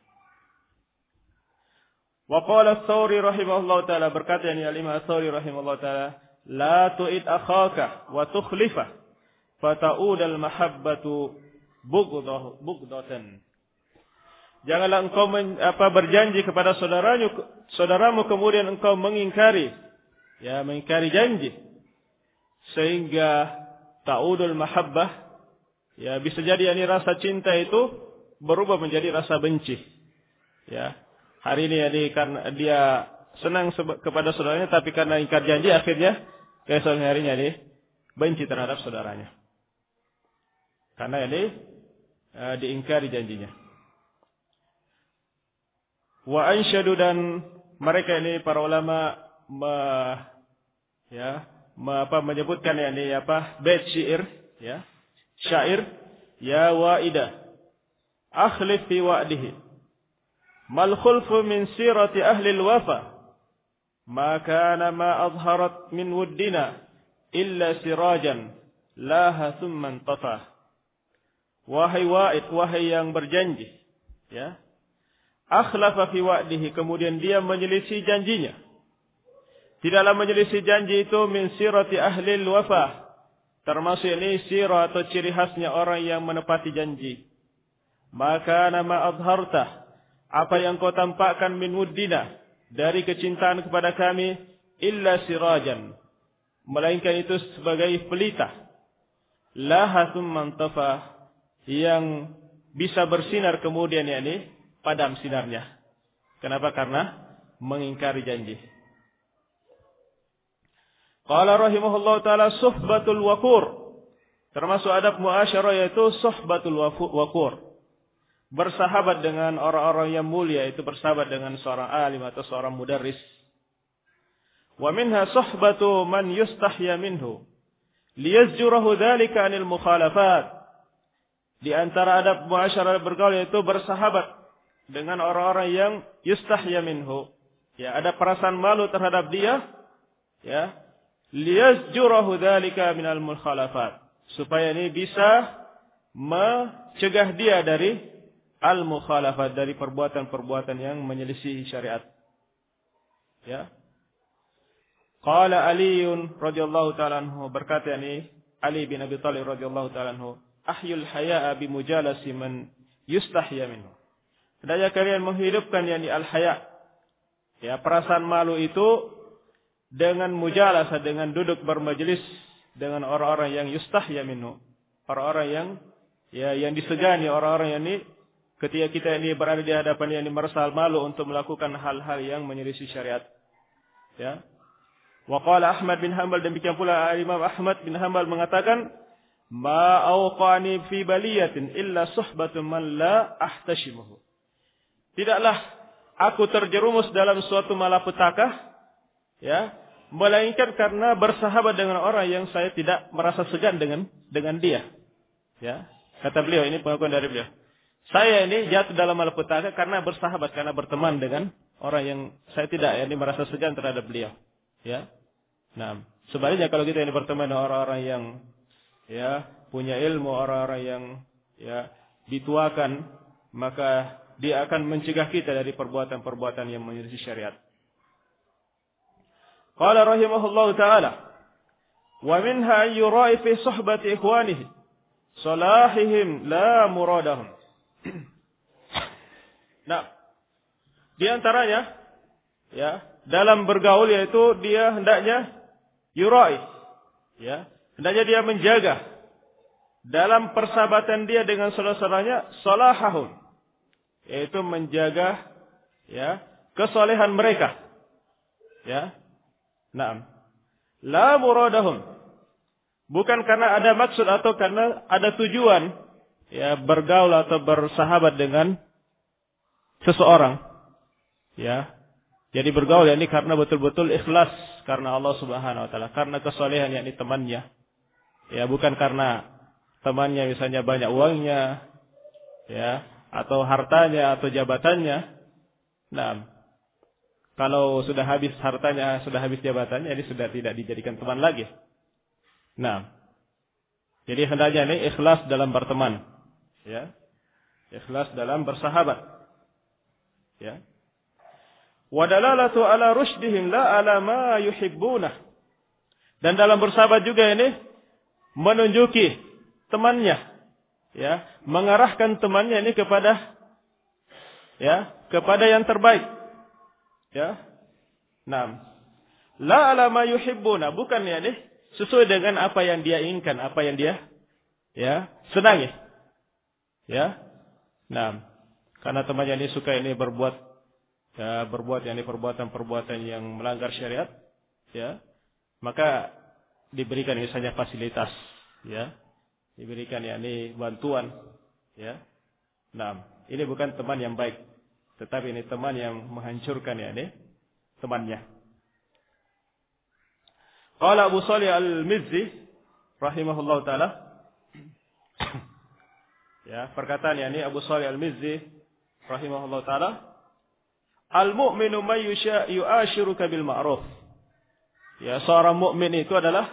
Wa qala Ats-Tsauri rahimahullah taala berkata ini Al-Imam Ats-Tsauri rahimahullah taala, "La tu'id akhaka wa tukhlifa fata'udal mahabbatu bugdah bugdatan. Janganlah engkau men, apa berjanji kepada saudaramu saudaramu kemudian engkau mengingkari ya mengingkari janji sehingga taudul mahabbah ya bisa jadi ini rasa cinta itu berubah menjadi rasa benci. Ya. Hari ini jadi karena dia senang kepada saudaranya tapi karena ingkar janji akhirnya keesokan harinya dia benci terhadap saudaranya. Karena ini uh, diingkari janjinya. Wa ansyadu dan mereka ini para ulama me, ya me, apa menyebutkan ya ini apa bait syair ya syair ya waida akhlif fi wa'dihi. Mal khulfu min sirati ahli al-wafa ma kana ma adharat min wuddina illa sirajan laha thumma tafa Wahai wa'id, wahai yang berjanji. Ya. Akhlafa fi wa'dihi. Kemudian dia menyelisih janjinya. Tidaklah menyelisih janji itu min sirati ahli wafah. Termasuk ini sirah atau ciri khasnya orang yang menepati janji. Maka nama adhartah. Apa yang kau tampakkan min wuddina. Dari kecintaan kepada kami. Illa sirajan. Melainkan itu sebagai pelita. Lahatum mantafah. Yang bisa bersinar kemudian ya ini. Padam sinarnya. Kenapa? Karena mengingkari janji. Qala rahimahullah taala suhbatul wakur. Termasuk adab muasyarah yaitu suhbatul wakur. Bersahabat dengan orang-orang yang mulia itu bersahabat dengan seorang alim atau seorang mudarris. Wa minha suhbatu man yustahya minhu. Liyazjurahu dhalika anil mukhalafat. Di antara adab muasyarah bergaul yaitu bersahabat dengan orang-orang yang yustahya minhu. Ya, ada perasaan malu terhadap dia, ya, liyazjurahu dzalika minal mukhalafat. Supaya ini bisa mencegah dia dari al mukhalafat dari perbuatan-perbuatan yang menyelisih syariat. Ya. Qala ali radhiyallahu taala anhu berkata ini Ali bin Abi Thalib radhiyallahu taala anhu ahyul haya'a bi mujalasi man yustahya minhu. Hendaknya kalian menghidupkan yakni al haya ya perasaan malu itu dengan mujalasa dengan duduk bermajelis dengan orang-orang yang yustahya minhu. Orang-orang yang ya yang disegani orang-orang yang ini ketika kita ini berada di hadapan yang merasa malu untuk melakukan hal-hal yang menyelisih syariat. Ya. Wa qala Ahmad bin Hanbal demikian pula Imam Ahmad bin Hanbal mengatakan ma awqani fi baliyatin illa suhbatun man la ahtashimuhu tidaklah aku terjerumus dalam suatu malapetaka ya melainkan karena bersahabat dengan orang yang saya tidak merasa segan dengan dengan dia. Ya, kata beliau ini pengakuan dari beliau. Saya ini jatuh dalam malapetaka karena bersahabat karena berteman dengan orang yang saya tidak ya, ini merasa segan terhadap beliau. Ya. Nah, sebaliknya kalau kita ini berteman dengan orang-orang yang ya punya ilmu orang-orang yang ya dituakan maka dia akan mencegah kita dari perbuatan-perbuatan yang menyelisih syariat. Qala rahimahullah taala wa minha yura'i fi suhbati ikhwanihi salahihim la muradahum. [CLEARS THROAT] Nah, di antaranya ya, dalam bergaul yaitu dia hendaknya yura'i ya, hendaknya dia menjaga dalam persahabatan dia dengan saudara-saudaranya salahahum yaitu menjaga ya kesolehan mereka ya Naam. La muradahum. Bukan karena ada maksud atau karena ada tujuan ya bergaul atau bersahabat dengan seseorang. Ya. Jadi bergaul ya ini karena betul-betul ikhlas karena Allah Subhanahu wa taala, karena kesolehan yakni temannya. Ya, bukan karena temannya misalnya banyak uangnya, ya, atau hartanya atau jabatannya. Nah, kalau sudah habis hartanya, sudah habis jabatannya, ini sudah tidak dijadikan teman lagi. Nah, jadi hendaknya ini ikhlas dalam berteman, ya, ikhlas dalam bersahabat, ya. Wadalalatu ala rushdihim la ala ma yuhibbuna. Dan dalam bersahabat juga ini menunjuki temannya, ya, mengarahkan temannya ini kepada, ya, kepada yang terbaik Ya. Nah, la ala yuhibbuna, bukan ya nih sesuai dengan apa yang dia inginkan, apa yang dia ya senangi. Ya. Nah, karena temannya ini suka ini berbuat ya berbuat ini perbuatan-perbuatan yang melanggar syariat, ya. Maka diberikan misalnya fasilitas, ya. Diberikan ya ini bantuan, ya. Nah, ini bukan teman yang baik. Tetapi ini teman yang menghancurkan ya ini temannya. Qala Abu Salih Al-Mizzi rahimahullah taala [COUGHS] ya perkataan ya ini Abu Salih Al-Mizzi rahimahullah taala Al-mu'minu may yu'ashiruka bil ma'ruf. Ya, seorang mukmin itu adalah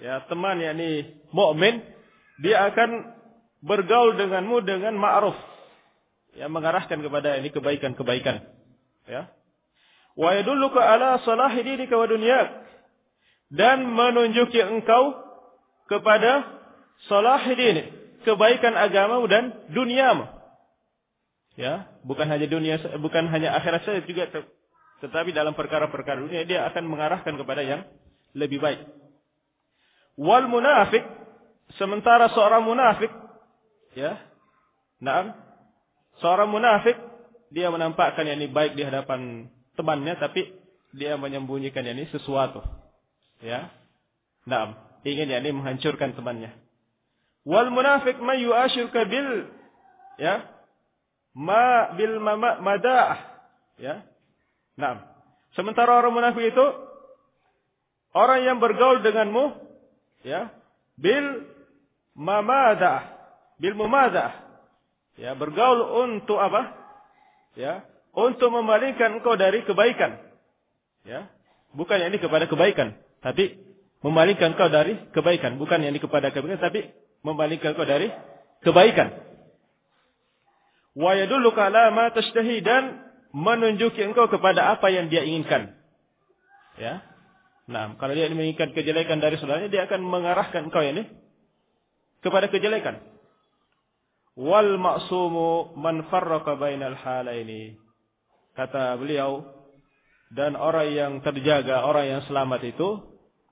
ya teman yakni mukmin dia akan bergaul denganmu dengan ma'ruf yang mengarahkan kepada ini kebaikan-kebaikan. Ya. Wa yadulluka ala salahi dinika wa dunyak. Dan menunjuki engkau kepada salahi dinik, kebaikan agamamu dan duniamu. Ya, bukan hanya dunia bukan hanya akhirat saja juga tetapi dalam perkara-perkara dunia dia akan mengarahkan kepada yang lebih baik. Wal munafik sementara seorang munafik ya. Naam. Seorang munafik dia menampakkan yang ini baik di hadapan temannya tapi dia menyembunyikan yang ini sesuatu. Ya. Naam, ingin yang ini menghancurkan temannya. Wal munafik man yu'ashirka bil ya ma bil madah ya. Naam. Sementara orang munafik itu orang yang bergaul denganmu ya bil mamadah bil mumadah ya bergaul untuk apa ya untuk memalingkan engkau dari kebaikan. Ya, bukan yang ini kepada kebaikan, tapi memalingkan engkau dari kebaikan, bukan yang ini kepada kebaikan, tapi memalingkan engkau dari kebaikan. Wa yadulluka ala ma tashtahi dan menunjuki engkau kepada apa yang dia inginkan. Ya. Nah, kalau dia menginginkan kejelekan dari saudaranya, dia akan mengarahkan engkau ini kepada kejelekan. Wal ma'sumu man farraqa bainal halaini. Kata beliau, dan orang yang terjaga, orang yang selamat itu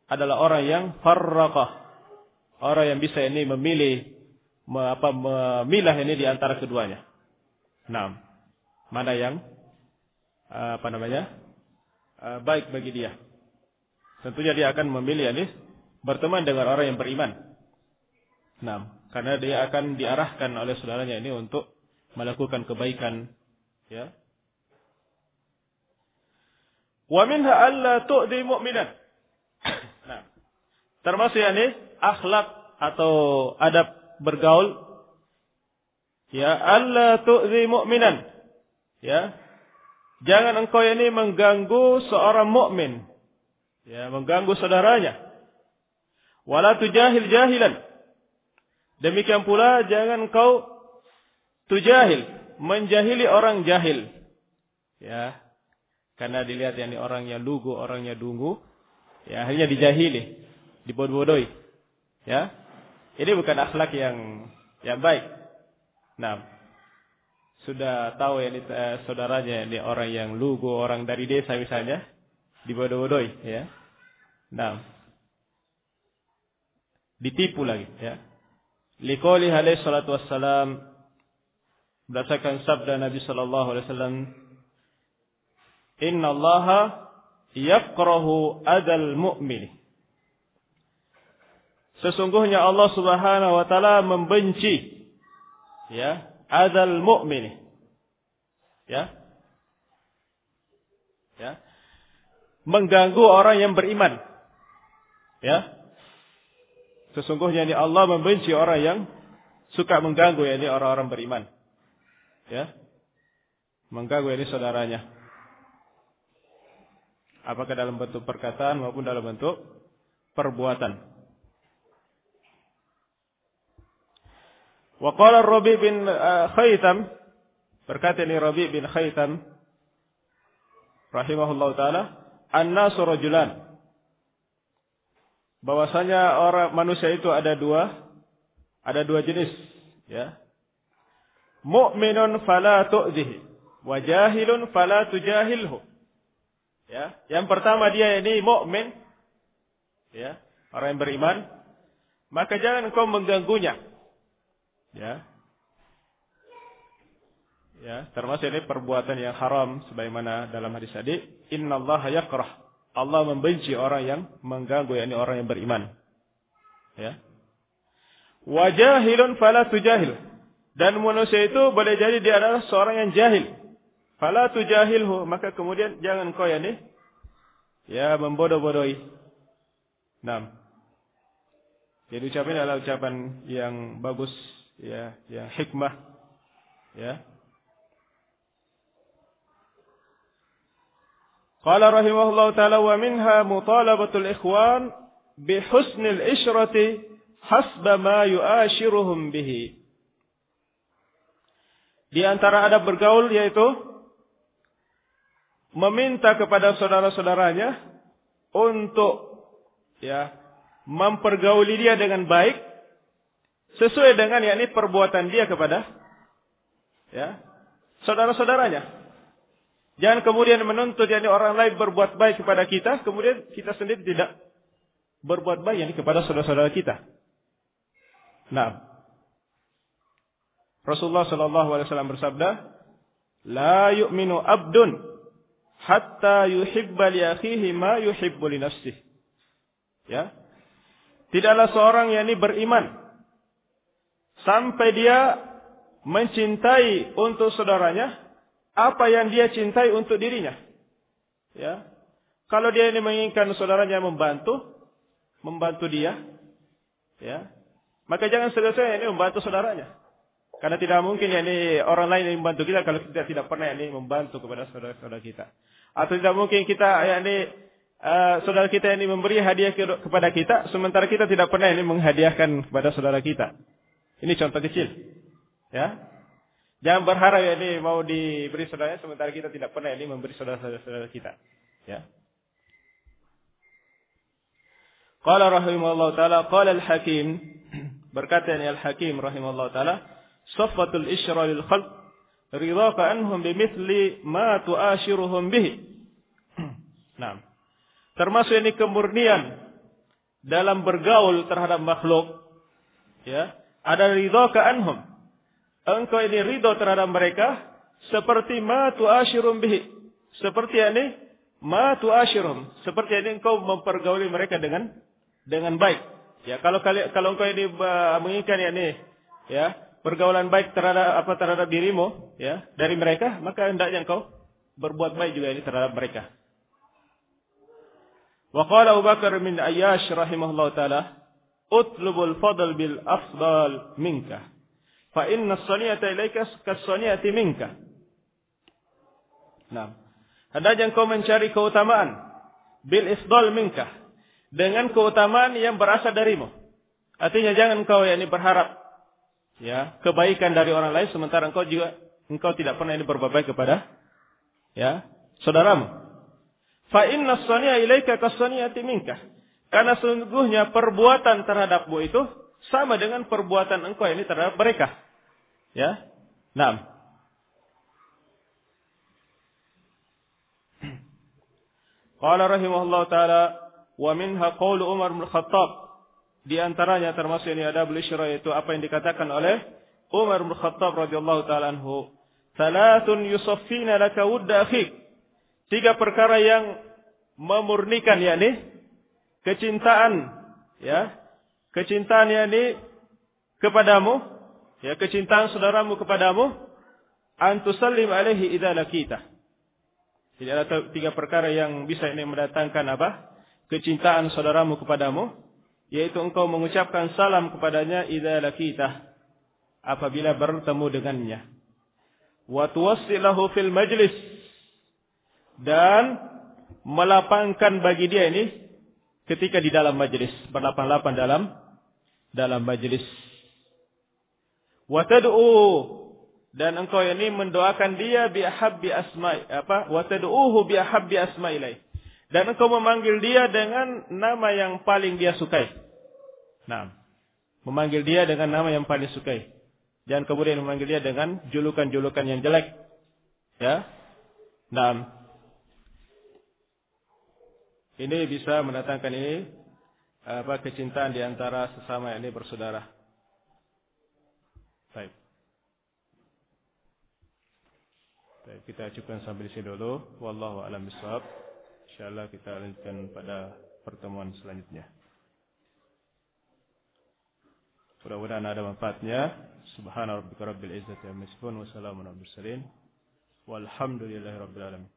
adalah orang yang farraqah. Orang yang bisa ini memilih apa memilah ini di antara keduanya. Nah, mana yang apa namanya? baik bagi dia. Tentunya dia akan memilih ini berteman dengan orang yang beriman. Nah, karena dia akan diarahkan oleh saudaranya ini untuk melakukan kebaikan, ya, Wa minha alla tu'di mu'minan. Nah, termasuk ini akhlak atau adab bergaul ya alla tu'di mu'minan. Ya. Jangan engkau ini mengganggu seorang mukmin. Ya, mengganggu saudaranya. Wala tujahil jahilan. Demikian pula jangan engkau tujahil, menjahili orang jahil. Ya, karena dilihat yang ini orangnya lugu, orangnya dungu. Ya, akhirnya dijahili. Dibodoh-bodohi. Ya. Ini bukan akhlak yang yang baik. Nah, sudah tahu ya eh, saudaranya ini orang yang lugu, orang dari desa misalnya, dibodoh-bodohi, ya. Nah, ditipu lagi, ya. Liqouli alaihi salatu wassalam berdasarkan sabda Nabi sallallahu alaihi wasallam Inna allaha yakrahu adal mu'min. Sesungguhnya Allah Subhanahu wa taala membenci ya, adal mu'min. Ya. Ya. Mengganggu orang yang beriman. Ya. Sesungguhnya ini Allah membenci orang yang suka mengganggu ya ini orang-orang beriman. Ya. Mengganggu ini saudaranya apakah dalam bentuk perkataan maupun dalam bentuk perbuatan. Wa qala Rabi bin uh, Khaitam berkata ini Rabi bin Khaitam rahimahullah taala an-nasu rajulan bahwasanya orang manusia itu ada dua ada dua jenis ya mu'minun fala tu'zihi wa jahilun fala tujahilhu Ya, yang pertama dia ini mukmin, ya, orang yang beriman, maka jangan kau mengganggunya. Ya. Ya, termasuk ini perbuatan yang haram sebagaimana dalam hadis tadi, innallaha yakrah. Allah membenci orang yang mengganggu yakni orang yang beriman. Ya. Wajahilun fala tujahil. Dan manusia itu boleh jadi dia adalah seorang yang jahil. Fala tujahilhu, maka kemudian jangan kau ya nih ya membodoh-bodohi. Nah. Jadi ucapan adalah ucapan yang bagus ya, yang hikmah ya. Qala rahimahullah taala wa minha ikhwan bi husnil ishrati hasba ma yu'ashiruhum bihi. Di antara adab bergaul yaitu meminta kepada saudara-saudaranya untuk ya mempergauli dia dengan baik sesuai dengan yakni perbuatan dia kepada ya saudara-saudaranya. Jangan kemudian menuntut yakni orang lain berbuat baik kepada kita, kemudian kita sendiri tidak berbuat baik yakni kepada saudara-saudara kita. Nah, Rasulullah sallallahu alaihi wasallam bersabda, "La yu'minu abdun hatta yuhibba li akhihi ma yuhibbu li nafsihi." Ya. Tidaklah seorang yang ini beriman sampai dia mencintai untuk saudaranya apa yang dia cintai untuk dirinya. Ya. Kalau dia ini menginginkan saudaranya membantu, membantu dia, ya, maka jangan selesai ini membantu saudaranya. Karena tidak mungkin ya ini orang lain yang membantu kita kalau kita tidak pernah ini membantu kepada saudara-saudara kita. Atau tidak mungkin kita ya ini uh, saudara kita ini memberi hadiah ke, kepada kita sementara kita tidak pernah ini menghadiahkan kepada saudara kita. Ini contoh kecil. Ya. Jangan berharap ya ini mau diberi saudaranya sementara kita tidak pernah ini memberi saudara-saudara kita. Ya. Qala rahimahullah taala qala al-Hakim [CLEARS THROAT] berkata ini al-Hakim rahimahullah taala saffatul isyra lil khalq ridaka anhum bimithli ma tu'ashiruhum bihi. [CLEARS THROAT] Nah, termasuk ini kemurnian dalam bergaul terhadap makhluk ya ada ridha ka anhum engkau ini ridho terhadap mereka seperti ma tuashirum bihi. Seperti ini ma tuashirum. Seperti ini engkau mempergauli mereka dengan dengan baik. Ya kalau kalian kalau engkau ini uh, menginginkan ya ini ya pergaulan baik terhadap apa terhadap dirimu ya dari mereka maka hendaknya engkau berbuat baik juga ini terhadap mereka. Wa qala Abu Bakar min Ayyash rahimahullah taala utlubul fadl bil afdal minka fa inna as-saniyata ilaika kas-saniyati minka. Nah, hendaknya engkau mencari keutamaan bil ifdal minka dengan keutamaan yang berasal darimu. Artinya jangan engkau yakni berharap ya kebaikan dari orang lain sementara engkau juga engkau tidak pernah ini berbuat kepada ya saudaramu. Fa inna sani'a ilaika kasani'ati minka. Karena sungguhnya perbuatan terhadapmu itu sama dengan perbuatan engkau ini terhadap mereka. Ya. Naam. Qala rahimahullah taala wa minha qaulu Umar bin Khattab di antaranya termasuk ini ada beliau yaitu apa yang dikatakan oleh Umar bin Khattab radhiyallahu taala anhu. Salatun yusaffina laka wudda akhik. Tiga perkara yang memurnikan yakni kecintaan ya. Kecintaan yakni kepadamu ya kecintaan saudaramu kepadamu antusallim alaihi idza lakita. Jadi ada tiga perkara yang bisa ini mendatangkan apa? Kecintaan saudaramu kepadamu yaitu engkau mengucapkan salam kepadanya idza lakitah apabila bertemu dengannya wa tuwassilahu fil majlis dan melapangkan bagi dia ini ketika di dalam majlis berlapang-lapang dalam dalam majlis wa tad'u dan engkau ini mendoakan dia bi ahabbi asma'i apa wa tad'uhu bi ahabbi dan engkau memanggil dia dengan nama yang paling dia sukai. Nah, memanggil dia dengan nama yang paling sukai. Jangan kemudian memanggil dia dengan julukan-julukan yang jelek. Ya. Nah, ini bisa mendatangkan ini apa kecintaan di antara sesama ini bersaudara. Baik. Baik, kita cukupkan sampai di sini dulu. Wallahu a'lam bishawab. Insyaallah kita lanjutkan pada pertemuan selanjutnya. Mudah-mudahan ada manfaatnya. Subhana rabbika rabbil izzati amma yasifun wa salamun alal mursalin. Walhamdulillahi rabbil alamin.